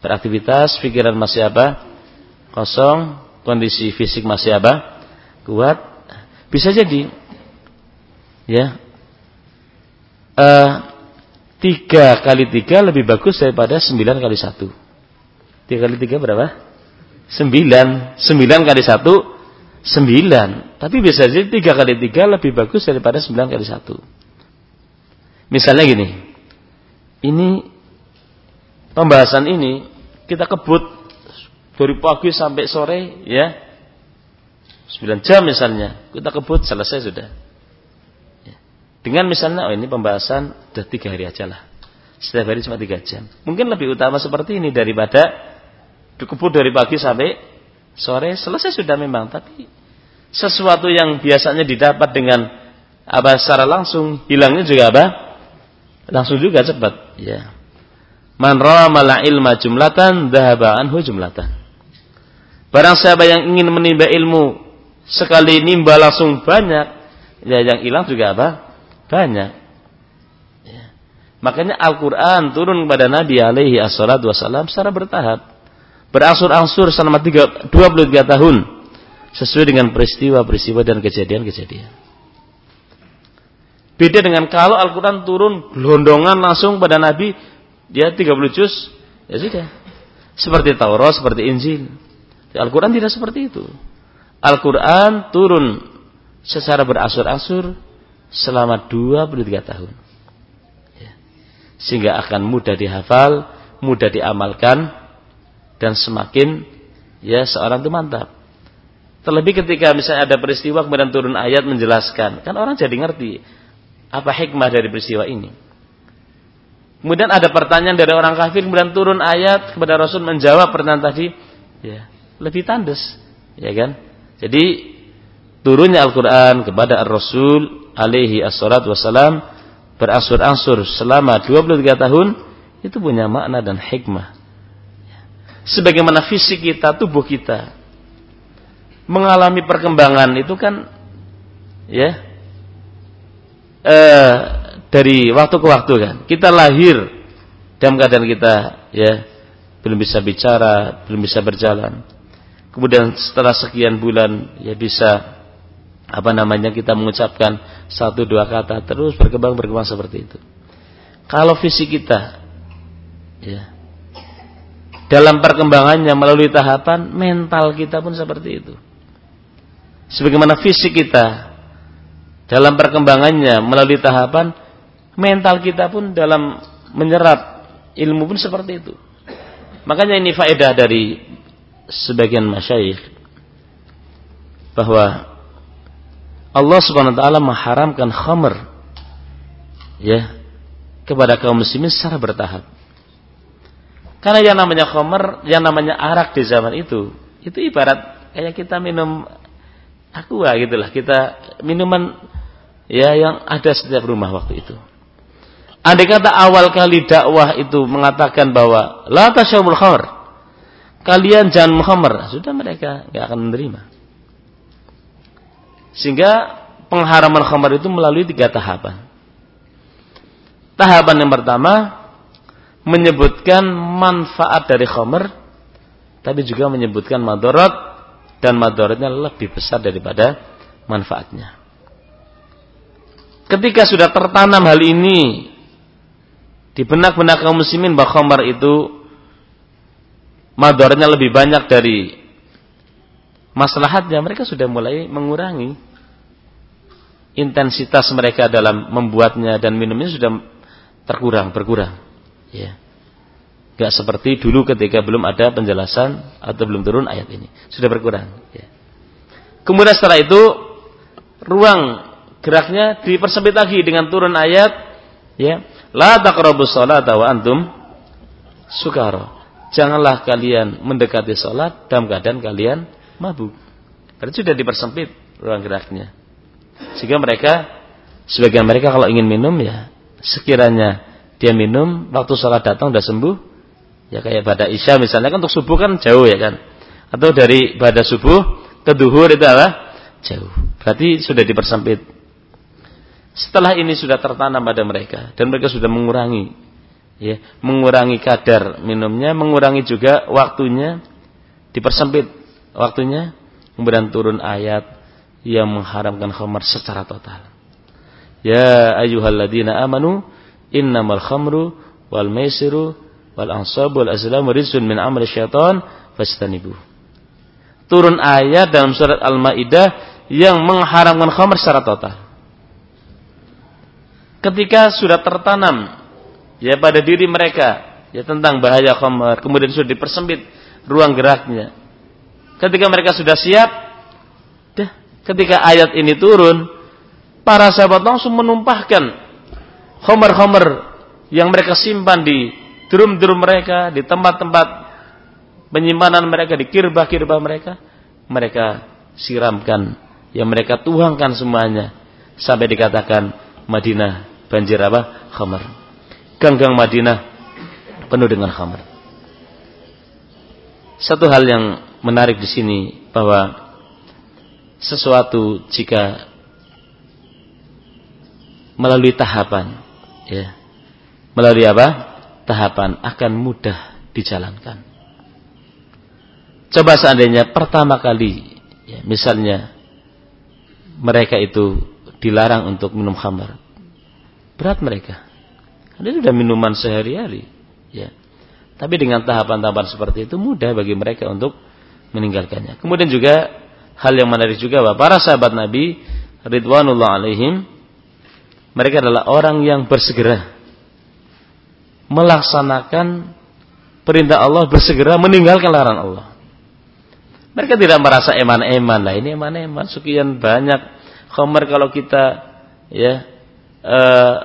beraktivitas, pikiran masih apa? Kosong, kondisi fisik masih apa? Kuat. Bisa jadi ya tiga kali tiga lebih bagus daripada sembilan kali satu. Tiga kali tiga berapa? Sembilan. Sembilan kali satu. Sembilan. Tapi bisa jadi tiga kali tiga lebih bagus daripada sembilan kali satu. Misalnya gini. Ini. Pembahasan ini. Kita kebut. Dari pagi sampai sore. Ya. 9 jam misalnya, kita kebut selesai sudah. Dengan misalnya, oh ini pembahasan sudah tiga hari aja lah. Setiap hari cuma tiga jam. Mungkin lebih utama seperti ini daripada kebut dari pagi sampai sore selesai sudah memang. Tapi sesuatu yang biasanya didapat dengan apa secara langsung hilangnya juga apa? Langsung juga cepat. Ya. Man ramala ilma jumlatan dhahaba anhu jumlatan. Barang siapa yang ingin menimba ilmu sekali nimba langsung banyak, ya yang hilang juga apa? Banyak. Ya. Makanya Al-Quran turun kepada Nabi alaihi assalatu wassalam secara bertahap. Berangsur-angsur selama 23 tahun. Sesuai dengan peristiwa-peristiwa dan kejadian-kejadian. Beda dengan kalau Al-Quran turun gelondongan langsung pada Nabi, dia 30 juz, ya sudah. Seperti Taurat, seperti Injil. Al-Quran tidak seperti itu. Al-Quran turun secara berasur-asur selama 23 tahun. Ya. Sehingga akan mudah dihafal, mudah diamalkan, dan semakin ya seorang itu mantap. Terlebih ketika misalnya ada peristiwa kemudian turun ayat menjelaskan, kan orang jadi ngerti apa hikmah dari peristiwa ini. Kemudian ada pertanyaan dari orang kafir, kemudian turun ayat kepada Rasul menjawab pertanyaan tadi, ya lebih tandes, ya kan? Jadi turunnya Al-Quran kepada Ar-Rasul alaihi assalatu wassalam beransur-ansur selama 23 tahun itu punya makna dan hikmah. Sebagaimana fisik kita, tubuh kita mengalami perkembangan itu kan ya eh, dari waktu ke waktu kan. Kita lahir dalam keadaan kita ya belum bisa bicara, belum bisa berjalan Kemudian setelah sekian bulan ya bisa apa namanya kita mengucapkan satu dua kata terus berkembang berkembang seperti itu. Kalau fisik kita ya dalam perkembangannya melalui tahapan mental kita pun seperti itu. Sebagaimana fisik kita dalam perkembangannya melalui tahapan mental kita pun dalam menyerap ilmu pun seperti itu. Makanya ini faedah dari sebagian masyayikh bahwa Allah Subhanahu wa taala mengharamkan khamr ya kepada kaum muslimin secara bertahap. Karena yang namanya khamr, yang namanya arak di zaman itu, itu ibarat kayak kita minum aqua gitulah, kita minuman ya yang ada setiap rumah waktu itu. Andai kata awal kali dakwah itu mengatakan bahwa la tasyabul khamr, kalian jangan mukhamar. Sudah mereka nggak akan menerima. Sehingga pengharaman khamar itu melalui tiga tahapan. Tahapan yang pertama menyebutkan manfaat dari khamar, tapi juga menyebutkan madarat dan madaratnya lebih besar daripada manfaatnya. Ketika sudah tertanam hal ini di benak-benak kaum muslimin bahwa khamar itu madornya lebih banyak dari maslahatnya, mereka sudah mulai mengurangi intensitas mereka dalam membuatnya dan minumnya sudah terkurang, berkurang. Ya. Gak seperti dulu ketika belum ada penjelasan atau belum turun ayat ini. Sudah berkurang. Ya. Kemudian setelah itu, ruang geraknya dipersempit lagi dengan turun ayat. Ya. La taqrabus salata wa antum sukara janganlah kalian mendekati sholat dalam keadaan kalian mabuk. Berarti sudah dipersempit ruang geraknya. Sehingga mereka, sebagian mereka kalau ingin minum ya, sekiranya dia minum, waktu sholat datang sudah sembuh, ya kayak pada isya misalnya kan untuk subuh kan jauh ya kan. Atau dari pada subuh ke duhur itu apa? Jauh. Berarti sudah dipersempit. Setelah ini sudah tertanam pada mereka dan mereka sudah mengurangi ya, mengurangi kadar minumnya, mengurangi juga waktunya, dipersempit waktunya, kemudian turun ayat yang mengharamkan khamar secara total. Ya ayyuhalladzina amanu innamal khamru wal maisiru wal ansabu wal azlamu rizqun min amri syaitan fastanibu. Turun ayat dalam surat Al-Maidah yang mengharamkan khamar secara total. Ketika sudah tertanam ya pada diri mereka ya tentang bahaya khamar kemudian sudah dipersempit ruang geraknya ketika mereka sudah siap Ketika ayat ini turun, para sahabat langsung menumpahkan homer-homer yang mereka simpan di drum-drum mereka, di tempat-tempat penyimpanan mereka, di kirbah-kirbah mereka, mereka siramkan, yang mereka tuangkan semuanya sampai dikatakan Madinah banjir apa? Khamar. Ganggang Madinah penuh dengan khamar. Satu hal yang menarik di sini bahwa sesuatu jika melalui tahapan ya. Melalui apa? Tahapan akan mudah dijalankan. Coba seandainya pertama kali ya, misalnya mereka itu dilarang untuk minum khamar. Berat mereka. Ini sudah minuman sehari-hari ya. Tapi dengan tahapan-tahapan seperti itu mudah bagi mereka untuk meninggalkannya. Kemudian juga hal yang menarik juga bahwa para sahabat Nabi ridwanullah alaihim mereka adalah orang yang bersegera melaksanakan perintah Allah bersegera meninggalkan larangan Allah. Mereka tidak merasa eman-eman lah ini eman-eman sekian banyak khomer kalau kita ya eh,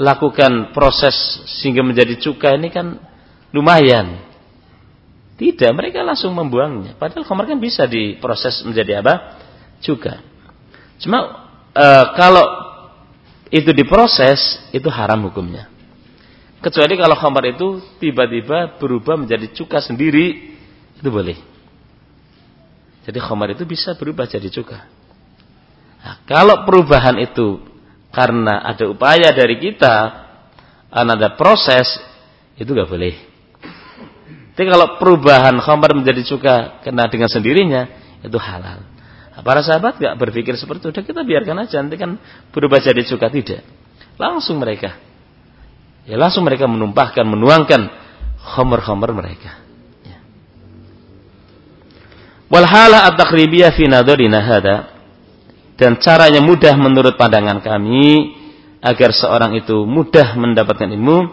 lakukan proses sehingga menjadi cuka ini kan lumayan. Tidak, mereka langsung membuangnya. Padahal khamar kan bisa diproses menjadi apa? Cuka. Cuma e, kalau itu diproses itu haram hukumnya. Kecuali kalau khamar itu tiba-tiba berubah menjadi cuka sendiri, itu boleh. Jadi khamar itu bisa berubah jadi cuka. Nah, kalau perubahan itu karena ada upaya dari kita, ada proses, itu gak boleh. Tapi kalau perubahan khamar menjadi cuka kena dengan sendirinya, itu halal. Nah, para sahabat gak berpikir seperti itu. Udah kita biarkan aja, nanti kan berubah jadi cuka tidak. Langsung mereka. Ya langsung mereka menumpahkan, menuangkan khamar-khamar mereka. Ya. Walhala at-takribiyah fi nadorina hada dan caranya mudah menurut pandangan kami agar seorang itu mudah mendapatkan ilmu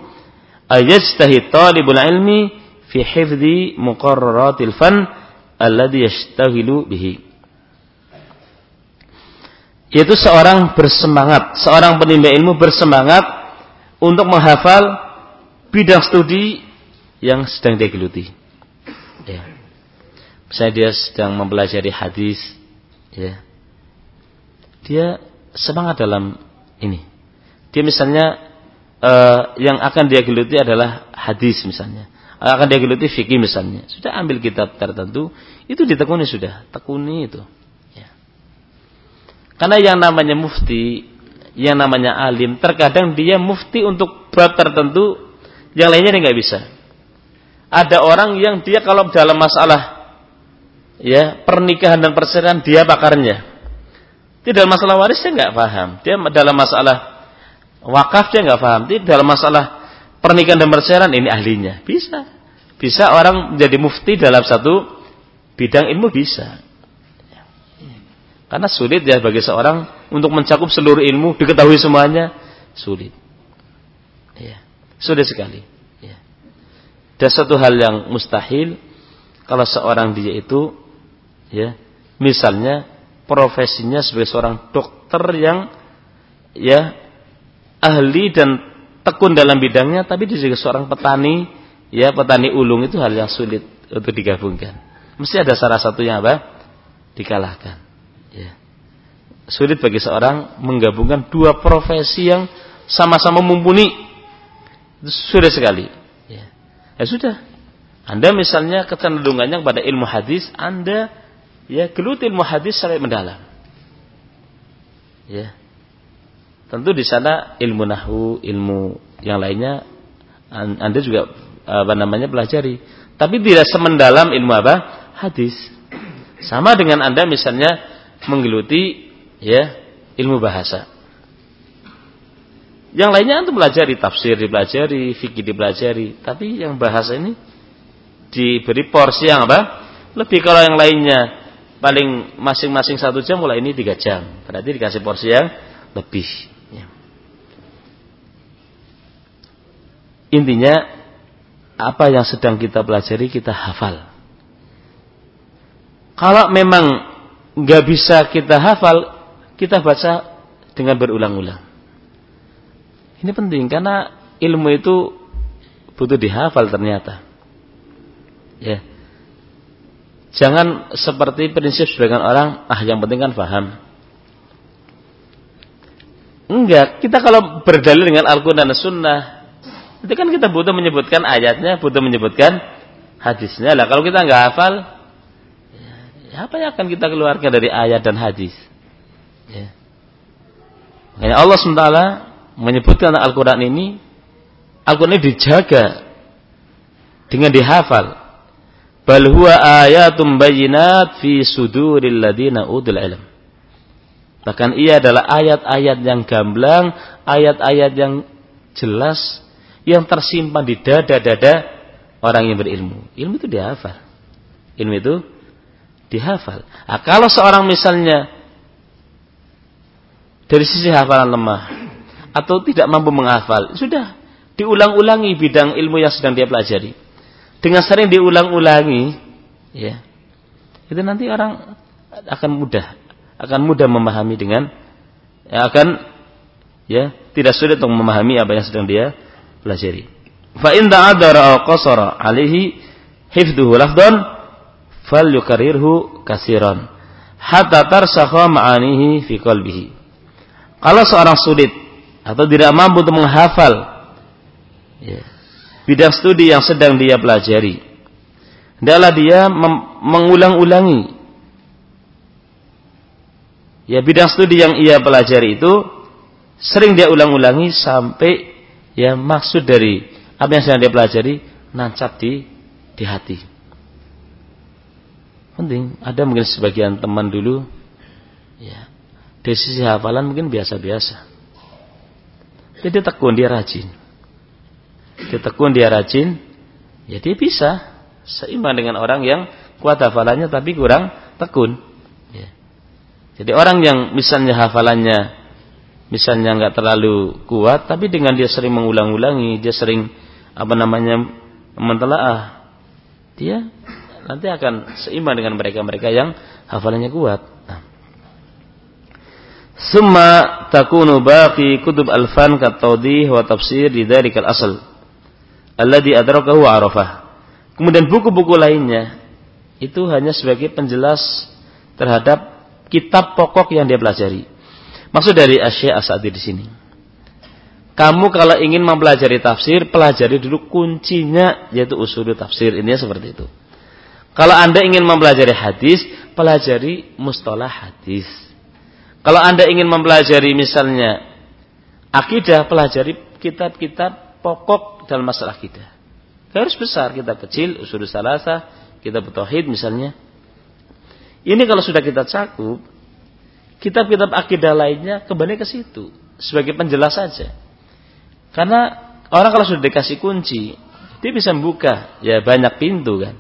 ayajtahi talibul ilmi fi hifdhi muqarraratil fan alladhi yashtahilu bihi yaitu seorang bersemangat seorang penimba ilmu bersemangat untuk menghafal bidang studi yang sedang dia geluti ya misalnya dia sedang mempelajari hadis ya dia semangat dalam ini. Dia misalnya uh, yang akan dia geluti adalah hadis misalnya. Akan dia geluti fikih misalnya. Sudah ambil kitab tertentu, itu ditekuni sudah. Tekuni itu. Ya. Karena yang namanya mufti, yang namanya alim, terkadang dia mufti untuk bab tertentu, yang lainnya dia nggak bisa. Ada orang yang dia kalau dalam masalah ya pernikahan dan perceraian dia pakarnya. Tidak dalam masalah waris dia nggak paham. Dia dalam masalah wakaf dia nggak paham. Tidak dalam masalah pernikahan dan perceraian ini ahlinya. Bisa. Bisa orang menjadi mufti dalam satu bidang ilmu bisa. Karena sulit ya bagi seorang untuk mencakup seluruh ilmu, diketahui semuanya, sulit. Ya, sulit sekali. Ya. Dan satu hal yang mustahil kalau seorang dia itu ya, misalnya profesinya sebagai seorang dokter yang ya ahli dan tekun dalam bidangnya tapi dia juga seorang petani. Ya petani ulung itu hal yang sulit untuk digabungkan. Mesti ada salah satunya apa? Dikalahkan. Ya. Sulit bagi seorang menggabungkan dua profesi yang sama-sama mumpuni. Itu sulit sekali. Ya, ya sudah. Anda misalnya kecenderungannya kepada ilmu hadis Anda ya gelut ilmu hadis sampai mendalam. Ya. Tentu di sana ilmu nahu, ilmu yang lainnya Anda juga apa namanya pelajari. Tapi tidak semendalam ilmu apa? Hadis. Sama dengan Anda misalnya menggeluti ya ilmu bahasa. Yang lainnya Anda pelajari tafsir dipelajari, fikih dipelajari, tapi yang bahasa ini diberi porsi yang apa? Lebih kalau yang lainnya paling masing-masing satu jam mulai ini tiga jam berarti dikasih porsi yang lebih ya. Intinya apa yang sedang kita pelajari kita hafal kalau memang nggak bisa kita hafal, kita baca dengan berulang-ulang. Ini penting karena ilmu itu butuh dihafal ternyata. Ya. Jangan seperti prinsip sebagian orang, ah yang penting kan paham. Enggak, kita kalau berdalil dengan Al-Quran dan Sunnah, itu kan kita butuh menyebutkan ayatnya, butuh menyebutkan hadisnya. Lah kalau kita nggak hafal, ya, apa yang akan kita keluarkan dari ayat dan hadis? Ya. Makanya Allah SWT menyebutkan Al-Quran ini, Al-Quran ini dijaga dengan dihafal bal huwa ayatum bayinat fi suduril ladina udul ilm. Bahkan ia adalah ayat-ayat yang gamblang, ayat-ayat yang jelas yang tersimpan di dada-dada orang yang berilmu. Ilmu itu dihafal. Ilmu itu dihafal. Nah, kalau seorang misalnya dari sisi hafalan lemah atau tidak mampu menghafal, sudah diulang-ulangi bidang ilmu yang sedang dia pelajari dengan sering diulang-ulangi, ya, itu nanti orang akan mudah, akan mudah memahami dengan, ya, akan, ya, tidak sulit untuk memahami apa yang sedang dia pelajari. Fa in ta'adzara aw qasara alaihi hifdhuhu lafdhan falyukarirhu kasiran hatta tarsakha ma'anihi fi qalbihi. Kalau seorang sulit atau tidak mampu untuk menghafal ya, bidang studi yang sedang dia pelajari. Adalah dia mengulang-ulangi. Ya bidang studi yang ia pelajari itu sering dia ulang-ulangi sampai ya maksud dari apa yang sedang dia pelajari nancap di di hati. Penting, ada mungkin sebagian teman dulu ya dari sisi hafalan mungkin biasa-biasa. Jadi tekun dia rajin dia tekun, dia rajin, ya dia bisa seimbang dengan orang yang kuat hafalannya tapi kurang tekun. Ya. Jadi orang yang misalnya hafalannya misalnya nggak terlalu kuat, tapi dengan dia sering mengulang-ulangi, dia sering apa namanya mentelaah, dia nanti akan seimbang dengan mereka-mereka yang hafalannya kuat. Nah. Summa takunu baqi kutub alfan kat tawdih wa tafsir di dzalikal asal alladhi adrakahu arafah. Kemudian buku-buku lainnya itu hanya sebagai penjelas terhadap kitab pokok yang dia pelajari. Maksud dari Asy Asadi di sini. Kamu kalau ingin mempelajari tafsir, pelajari dulu kuncinya yaitu usul tafsir. Ini seperti itu. Kalau Anda ingin mempelajari hadis, pelajari mustalah hadis. Kalau Anda ingin mempelajari misalnya akidah, pelajari kitab-kitab pokok dalam masalah kita. Harus besar, kita kecil, usul salasa, kita bertauhid misalnya. Ini kalau sudah kita cakup, kitab-kitab akidah lainnya kembali ke situ sebagai penjelas saja. Karena orang kalau sudah dikasih kunci, dia bisa membuka ya banyak pintu kan.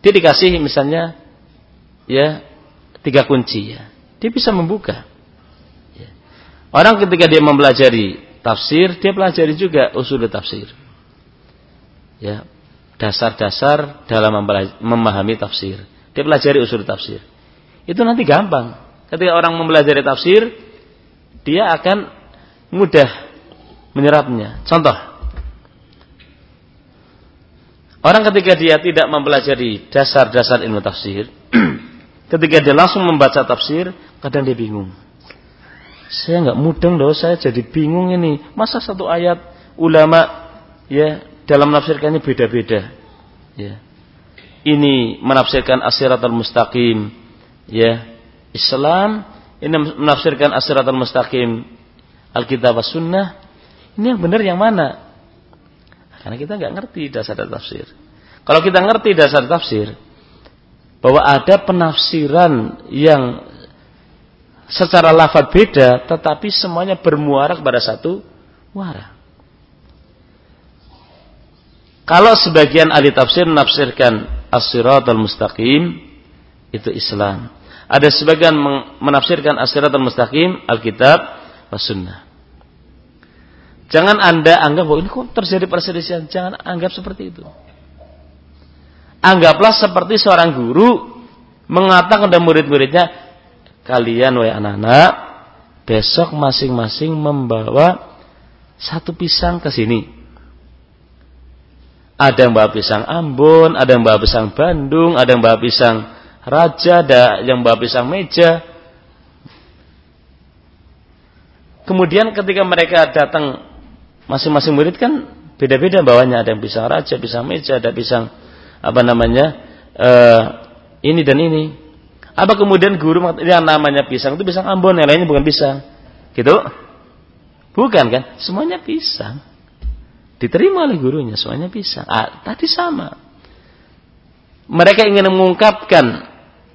Dia dikasih misalnya ya tiga kunci ya, dia bisa membuka. Ya. Orang ketika dia mempelajari tafsir, dia pelajari juga usul tafsir ya dasar-dasar dalam memahami tafsir. Dia pelajari usul tafsir. Itu nanti gampang. Ketika orang mempelajari tafsir, dia akan mudah menyerapnya. Contoh, orang ketika dia tidak mempelajari dasar-dasar ilmu tafsir, ketika dia langsung membaca tafsir, kadang dia bingung. Saya nggak mudeng loh, saya jadi bingung ini. Masa satu ayat ulama ya dalam menafsirkannya beda-beda. Ya. Ini menafsirkan al mustaqim. Ya. Islam ini menafsirkan al mustaqim Alkitab was sunnah. Ini yang benar yang mana? Karena kita nggak ngerti dasar tafsir. Kalau kita ngerti dasar tafsir, bahwa ada penafsiran yang secara lafaz beda, tetapi semuanya bermuara kepada satu muara. Kalau sebagian ahli tafsir menafsirkan as-siratal mustaqim itu Islam. Ada sebagian menafsirkan as-siratal mustaqim Alkitab was sunnah. Jangan Anda anggap bahwa ini kok terjadi perselisihan. Jangan anggap seperti itu. Anggaplah seperti seorang guru mengatakan kepada murid-muridnya, kalian wahai anak-anak besok masing-masing membawa satu pisang ke sini. Ada yang bawa pisang Ambon, ada yang bawa pisang Bandung, ada yang bawa pisang Raja, ada yang bawa pisang Meja. Kemudian ketika mereka datang masing-masing murid kan beda-beda bawahnya ada yang pisang Raja, pisang Meja, ada pisang apa namanya uh, ini dan ini. Apa kemudian guru yang namanya pisang itu pisang Ambon, yang lainnya bukan pisang. Gitu? Bukan kan? Semuanya pisang. Diterima oleh gurunya, semuanya pisang. Ah, tadi sama. Mereka ingin mengungkapkan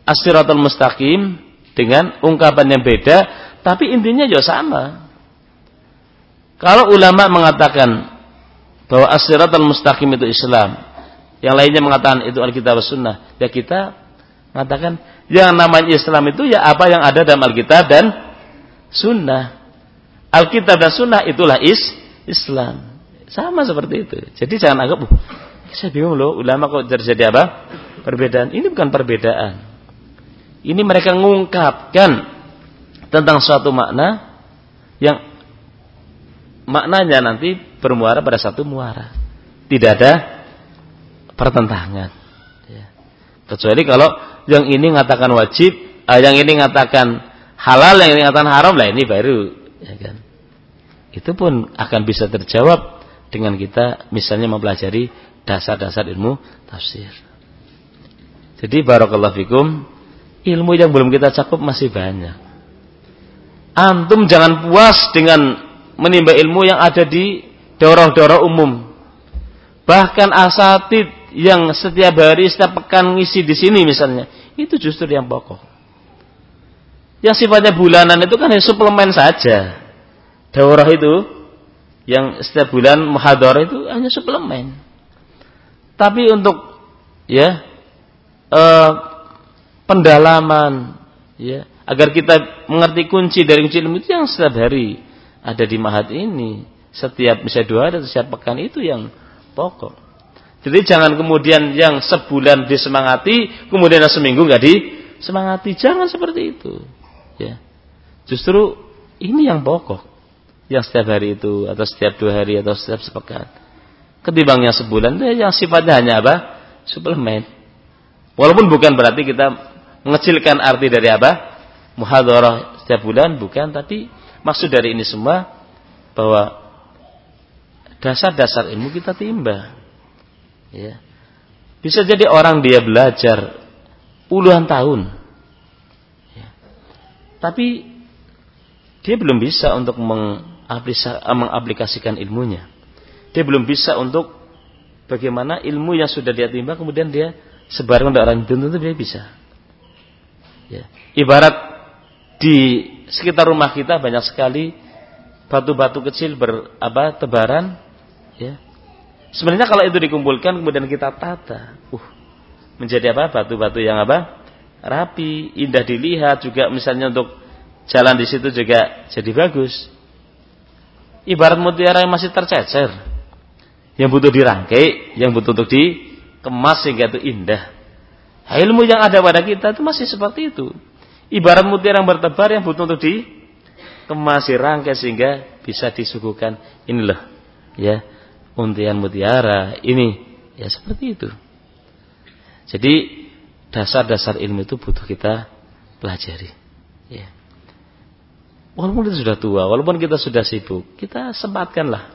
asiratul mustaqim dengan ungkapan yang beda, tapi intinya juga sama. Kalau ulama mengatakan bahwa asiratul mustaqim itu Islam, yang lainnya mengatakan itu Alkitab Sunnah, ya kita mengatakan yang namanya Islam itu ya apa yang ada dalam Alkitab dan Sunnah. Alkitab dan Sunnah itulah is Islam. Sama seperti itu. Jadi jangan anggap, saya bingung loh, ulama kok terjadi apa? Perbedaan. Ini bukan perbedaan. Ini mereka mengungkapkan tentang suatu makna yang maknanya nanti bermuara pada satu muara. Tidak ada pertentangan. Ya. Kecuali kalau yang ini mengatakan wajib, uh, yang ini mengatakan halal, yang ini mengatakan haram, lah ini baru, ya kan? Itu pun akan bisa terjawab dengan kita misalnya mempelajari dasar-dasar ilmu tafsir. Jadi barakallahu fikum, ilmu yang belum kita cakup masih banyak. Antum jangan puas dengan menimba ilmu yang ada di daurah-daurah umum. Bahkan asatid yang setiap hari setiap pekan ngisi di sini misalnya, itu justru yang pokok. Yang sifatnya bulanan itu kan hanya suplemen saja. Daurah itu yang setiap bulan muhadharah itu hanya suplemen. Tapi untuk ya eh, pendalaman ya agar kita mengerti kunci dari kunci ilmu itu yang setiap hari ada di mahat ini setiap bisa dua hari setiap pekan itu yang pokok jadi jangan kemudian yang sebulan disemangati, kemudian yang seminggu nggak disemangati. Jangan seperti itu. Ya. Justru ini yang pokok. Yang setiap hari itu, atau setiap dua hari, atau setiap sepekan. Ketimbang yang sebulan itu yang sifatnya hanya apa? Suplemen. Walaupun bukan berarti kita mengecilkan arti dari apa? Muhadharah setiap bulan, bukan. Tapi maksud dari ini semua bahwa dasar-dasar ilmu kita timba Ya. Bisa jadi orang dia belajar puluhan tahun. Ya. Tapi dia belum bisa untuk mengaplikasikan ilmunya. Dia belum bisa untuk bagaimana ilmu yang sudah dia timba kemudian dia sebarkan untuk orang itu tentu dia bisa. Ya. Ibarat di sekitar rumah kita banyak sekali batu-batu kecil ber apa tebaran ya Sebenarnya kalau itu dikumpulkan kemudian kita tata, uh, menjadi apa? Batu-batu yang apa? Rapi, indah dilihat juga misalnya untuk jalan di situ juga jadi bagus. Ibarat mutiara yang masih tercecer, yang butuh dirangkai, yang butuh untuk dikemas sehingga itu indah. Ilmu yang ada pada kita itu masih seperti itu. Ibarat mutiara yang bertebar yang butuh untuk dikemas, dirangkai sehingga bisa disuguhkan. Inilah ya untian mutiara ini ya seperti itu. Jadi dasar-dasar ilmu itu butuh kita pelajari ya. Walaupun kita sudah tua walaupun kita sudah sibuk kita sempatkanlah.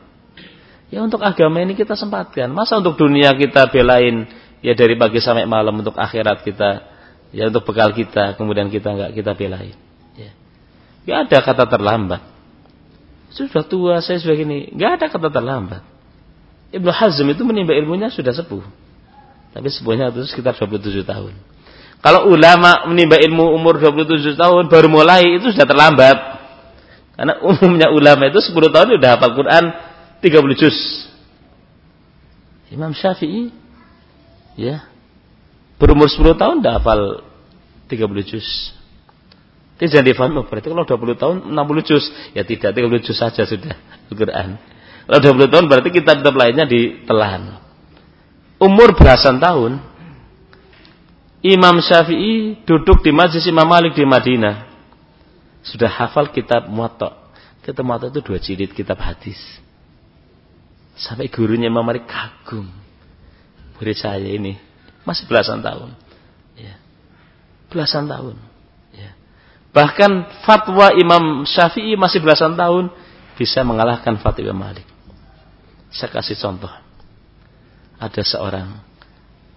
Ya untuk agama ini kita sempatkan. Masa untuk dunia kita belain ya dari pagi sampai malam untuk akhirat kita ya untuk bekal kita kemudian kita nggak kita belain ya nggak ada kata terlambat sudah tua saya sudah gini nggak ada kata terlambat Ibnu Hazm itu menimba ilmunya sudah sepuh. Tapi sepuhnya itu sekitar 27 tahun. Kalau ulama menimba ilmu umur 27 tahun baru mulai itu sudah terlambat. Karena umumnya ulama itu 10 tahun sudah hafal Quran 30 juz. Imam Syafi'i ya berumur 10 tahun sudah hafal 30 juz. Tidak jangan difahami, oh, berarti kalau 20 tahun 60 juz. Ya tidak, 30 juz saja sudah Al-Quran. Kalau 20 tahun berarti kitab-kitab lainnya ditelan. Umur belasan tahun, Imam Syafi'i duduk di majlis Imam Malik di Madinah. sudah hafal kitab Muwatta. Kitab Muwatta itu dua jilid kitab hadis. Sampai gurunya Imam Malik kagum. Murid saya ini masih belasan tahun. Ya. Belasan tahun. Ya. Bahkan fatwa Imam Syafi'i masih belasan tahun bisa mengalahkan fatwa Malik. Saya kasih contoh. Ada seorang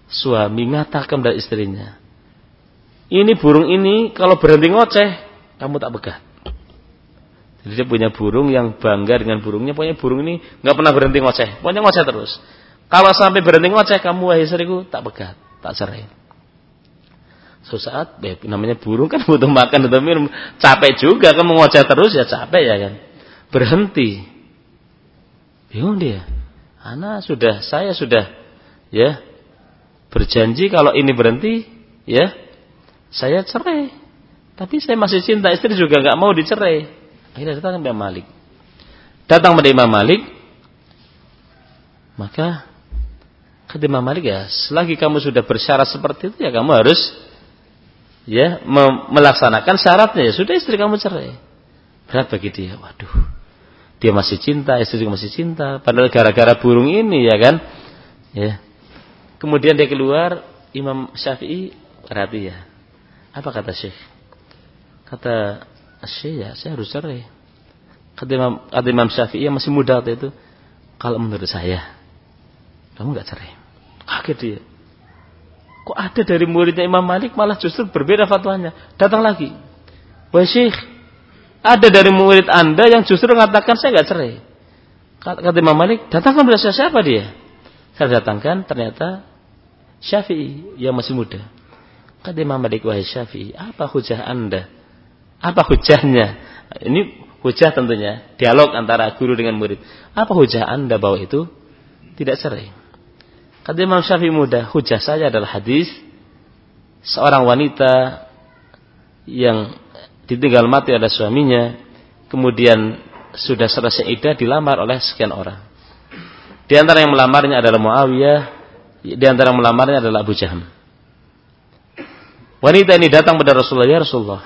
suami mengatakan pada istrinya, ini burung ini kalau berhenti ngoceh, kamu tak pegat. Jadi dia punya burung yang bangga dengan burungnya. Pokoknya burung ini nggak pernah berhenti ngoceh. Pokoknya ngoceh terus. Kalau sampai berhenti ngoceh, kamu wahai istriku tak pegat, tak cerai. Sesaat, ya, namanya burung kan butuh makan, butuh minum. Capek juga kan mengoceh terus ya capek ya kan. Berhenti. Bingung dia. Anak sudah, saya sudah ya berjanji kalau ini berhenti, ya saya cerai. Tapi saya masih cinta istri juga nggak mau dicerai. Akhirnya datang Imam Malik. Datang pada Imam Malik, maka kata Imam Malik ya, selagi kamu sudah bersyarat seperti itu ya kamu harus ya melaksanakan syaratnya ya sudah istri kamu cerai. Berat bagi dia, waduh. Dia masih cinta, istri juga masih cinta. Padahal gara-gara burung ini ya kan. Ya. Kemudian dia keluar, Imam Syafi'i perhati ya. Apa kata Syekh? Kata Syekh ya, saya harus cerai. Kata Imam, Imam Syafi'i yang masih muda waktu itu, kalau menurut saya, kamu nggak cerai. Kaget dia. Kok ada dari muridnya Imam Malik malah justru berbeda fatwanya. Datang lagi. Wah Syekh, ada dari murid anda yang justru mengatakan saya nggak cerai. Kata Imam Malik, datangkan pada siapa dia? Saya datangkan ternyata Syafi'i yang masih muda. Kata Imam Malik wahai Syafi'i, apa hujah Anda? Apa hujahnya? Ini hujah tentunya, dialog antara guru dengan murid. Apa hujah Anda bahwa itu tidak cerai? Kata Imam Syafi'i muda, hujah saya adalah hadis seorang wanita yang ditinggal mati oleh suaminya, kemudian sudah selesai idah dilamar oleh sekian orang. Di antara yang melamarnya adalah Muawiyah, di antara yang melamarnya adalah Abu Jaham. Wanita ini datang pada Rasulullah, ya Rasulullah.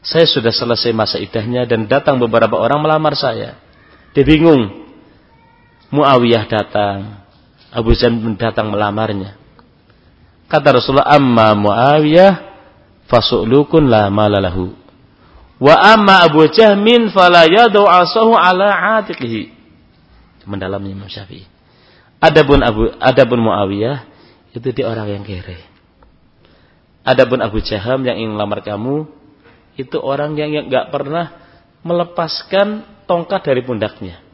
Saya sudah selesai masa idahnya dan datang beberapa orang melamar saya. Dia bingung. Muawiyah datang. Abu Zain datang melamarnya. Kata Rasulullah, amma Muawiyah fasu'lukun la malalahu. Wa amma Abu Jahmin fala yadu asahu ala atiqihi. Mendalamnya Imam Syafi'i. Adapun Abu adapun Muawiyah itu dia orang yang kere. Adapun Abu Jaham yang ingin melamar kamu itu orang yang nggak pernah melepaskan tongkat dari pundaknya.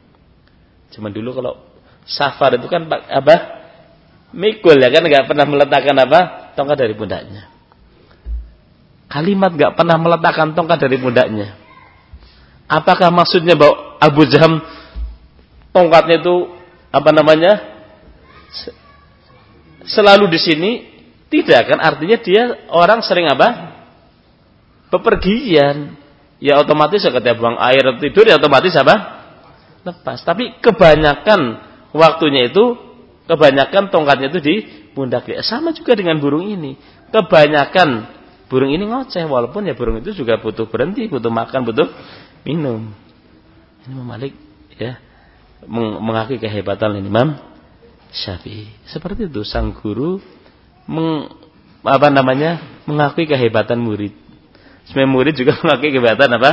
Cuman dulu kalau safar itu kan apa? Mikul ya kan nggak pernah meletakkan apa? Tongkat dari pundaknya. Kalimat nggak pernah meletakkan tongkat dari pundaknya. Apakah maksudnya bahwa Abu Jaham tongkatnya itu apa namanya? Selalu di sini tidak kan artinya dia orang sering apa? Bepergian. Ya otomatis ketika buang air tidur ya otomatis apa? Lepas. Tapi kebanyakan waktunya itu kebanyakan tongkatnya itu di pundak dia. Sama juga dengan burung ini. Kebanyakan burung ini ngoceh walaupun ya burung itu juga butuh berhenti, butuh makan, butuh minum. Ini memalik ya mengakui kehebatan Imam Syafi'i. Seperti itu sang guru meng, apa namanya mengakui kehebatan murid. Sebenarnya murid juga mengakui kehebatan apa?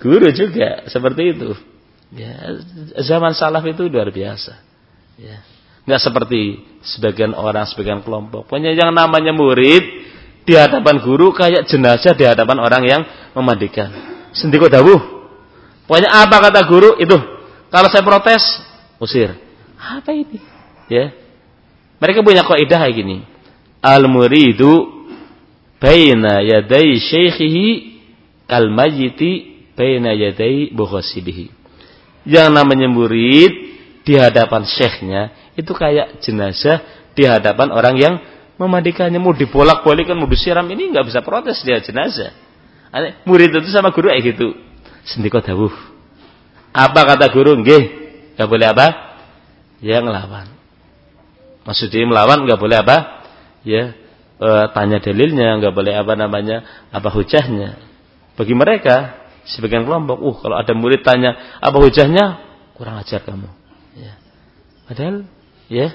Guru juga seperti itu. Ya, zaman salaf itu luar biasa. Ya. Nggak seperti sebagian orang, sebagian kelompok. Pokoknya yang namanya murid di hadapan guru kayak jenazah di hadapan orang yang memandikan. Sendiko dawuh. Pokoknya apa kata guru itu. Kalau saya protes, usir. Apa ini? Ya. Mereka punya kaidah kayak gini al-muridu baina yadai syekhihi kal majiti baina yadai bukhasidihi. Yang namanya murid di hadapan syekhnya itu kayak jenazah di hadapan orang yang memandikannya mau dibolak-balikan mau disiram ini nggak bisa protes dia jenazah. Murid itu sama guru kayak gitu. Sendiko dawuh. Apa kata guru? Nggih, nggak boleh apa? Ya ngelawan. Maksudnya melawan nggak boleh apa? ya e, tanya dalilnya, nggak boleh apa namanya, apa hujahnya. Bagi mereka, sebagian kelompok, uh kalau ada murid tanya, apa hujahnya? Kurang ajar kamu. Ya. Padahal, ya,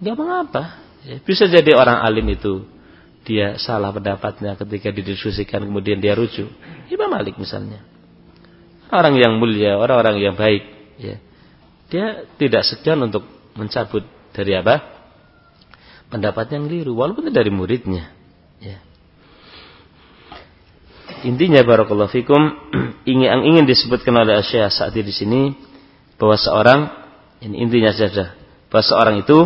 nggak mengapa. Ya, bisa jadi orang alim itu dia salah pendapatnya ketika didiskusikan kemudian dia rujuk. Imam Malik misalnya. Orang yang mulia, orang-orang yang baik, ya. Dia tidak segan untuk mencabut dari apa? Pendapat yang keliru walaupun dari muridnya. Ya. Intinya barakallahu fikum ingin yang ingin disebutkan oleh Syekh Sa'di di sini bahwa seorang ini intinya saja bahwa seorang itu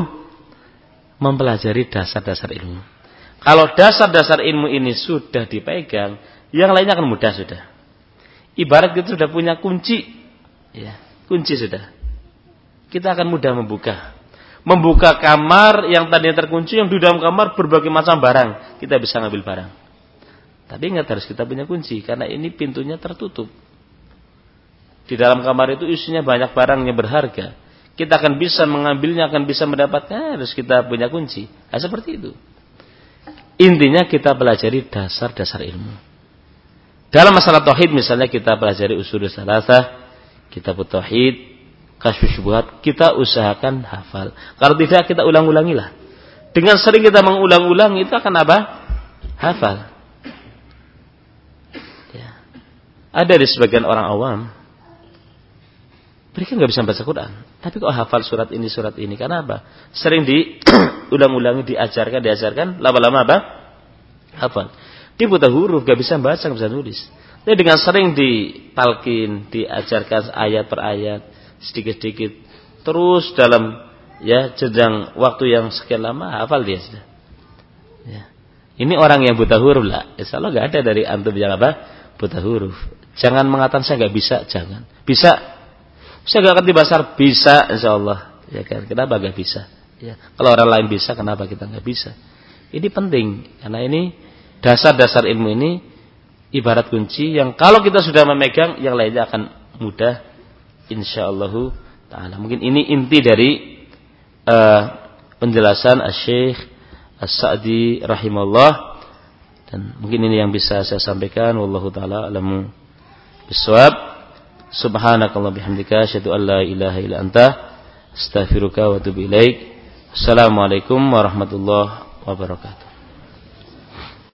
mempelajari dasar-dasar ilmu. Kalau dasar-dasar ilmu ini sudah dipegang, yang lainnya akan mudah sudah. Ibarat kita sudah punya kunci, ya, kunci sudah. Kita akan mudah membuka. Membuka kamar yang tadinya terkunci, yang di dalam kamar berbagai macam barang, kita bisa ngambil barang. Tapi ingat harus kita punya kunci, karena ini pintunya tertutup. Di dalam kamar itu isinya banyak barang yang berharga. Kita akan bisa mengambilnya, akan bisa mendapatnya, harus kita punya kunci. Nah, seperti itu. Intinya kita pelajari dasar-dasar ilmu. Dalam masalah tauhid misalnya kita pelajari usul salasa, kita tauhid, kasus syubhat, kita usahakan hafal. Kalau tidak kita ulang-ulangilah. Dengan sering kita mengulang-ulang itu akan apa? Hafal. Ya. Ada di sebagian orang awam mereka nggak bisa baca Quran. Tapi kok hafal surat ini, surat ini. Karena apa? Sering diulang-ulangi, diajarkan, diajarkan. Lama-lama apa? Hafal. Dia buta huruf, nggak bisa baca, nggak bisa nulis. Tapi dengan sering dipalkin, diajarkan ayat per ayat, sedikit-sedikit. Terus dalam ya jenjang waktu yang sekian lama, hafal dia sudah. Ya. Ini orang yang buta huruf lah. Insya Allah nggak ada dari antum yang apa? Buta huruf. Jangan mengatakan saya nggak bisa, jangan. Bisa, saya gak ngerti bahasa bisa insya Allah. Ya kan? Kenapa gak bisa? Ya. Kalau orang lain bisa, kenapa kita nggak bisa? Ini penting karena ini dasar-dasar ilmu ini ibarat kunci yang kalau kita sudah memegang, yang lainnya akan mudah. Insya Allah Taala. Mungkin ini inti dari uh, penjelasan Syekh As-Sa'di rahimahullah dan mungkin ini yang bisa saya sampaikan wallahu taala alamu bisawab Subhanakallah bihamdika asyhadu an la ilaha illa anta astaghfiruka wa atubu ilaik. Assalamualaikum warahmatullahi wabarakatuh.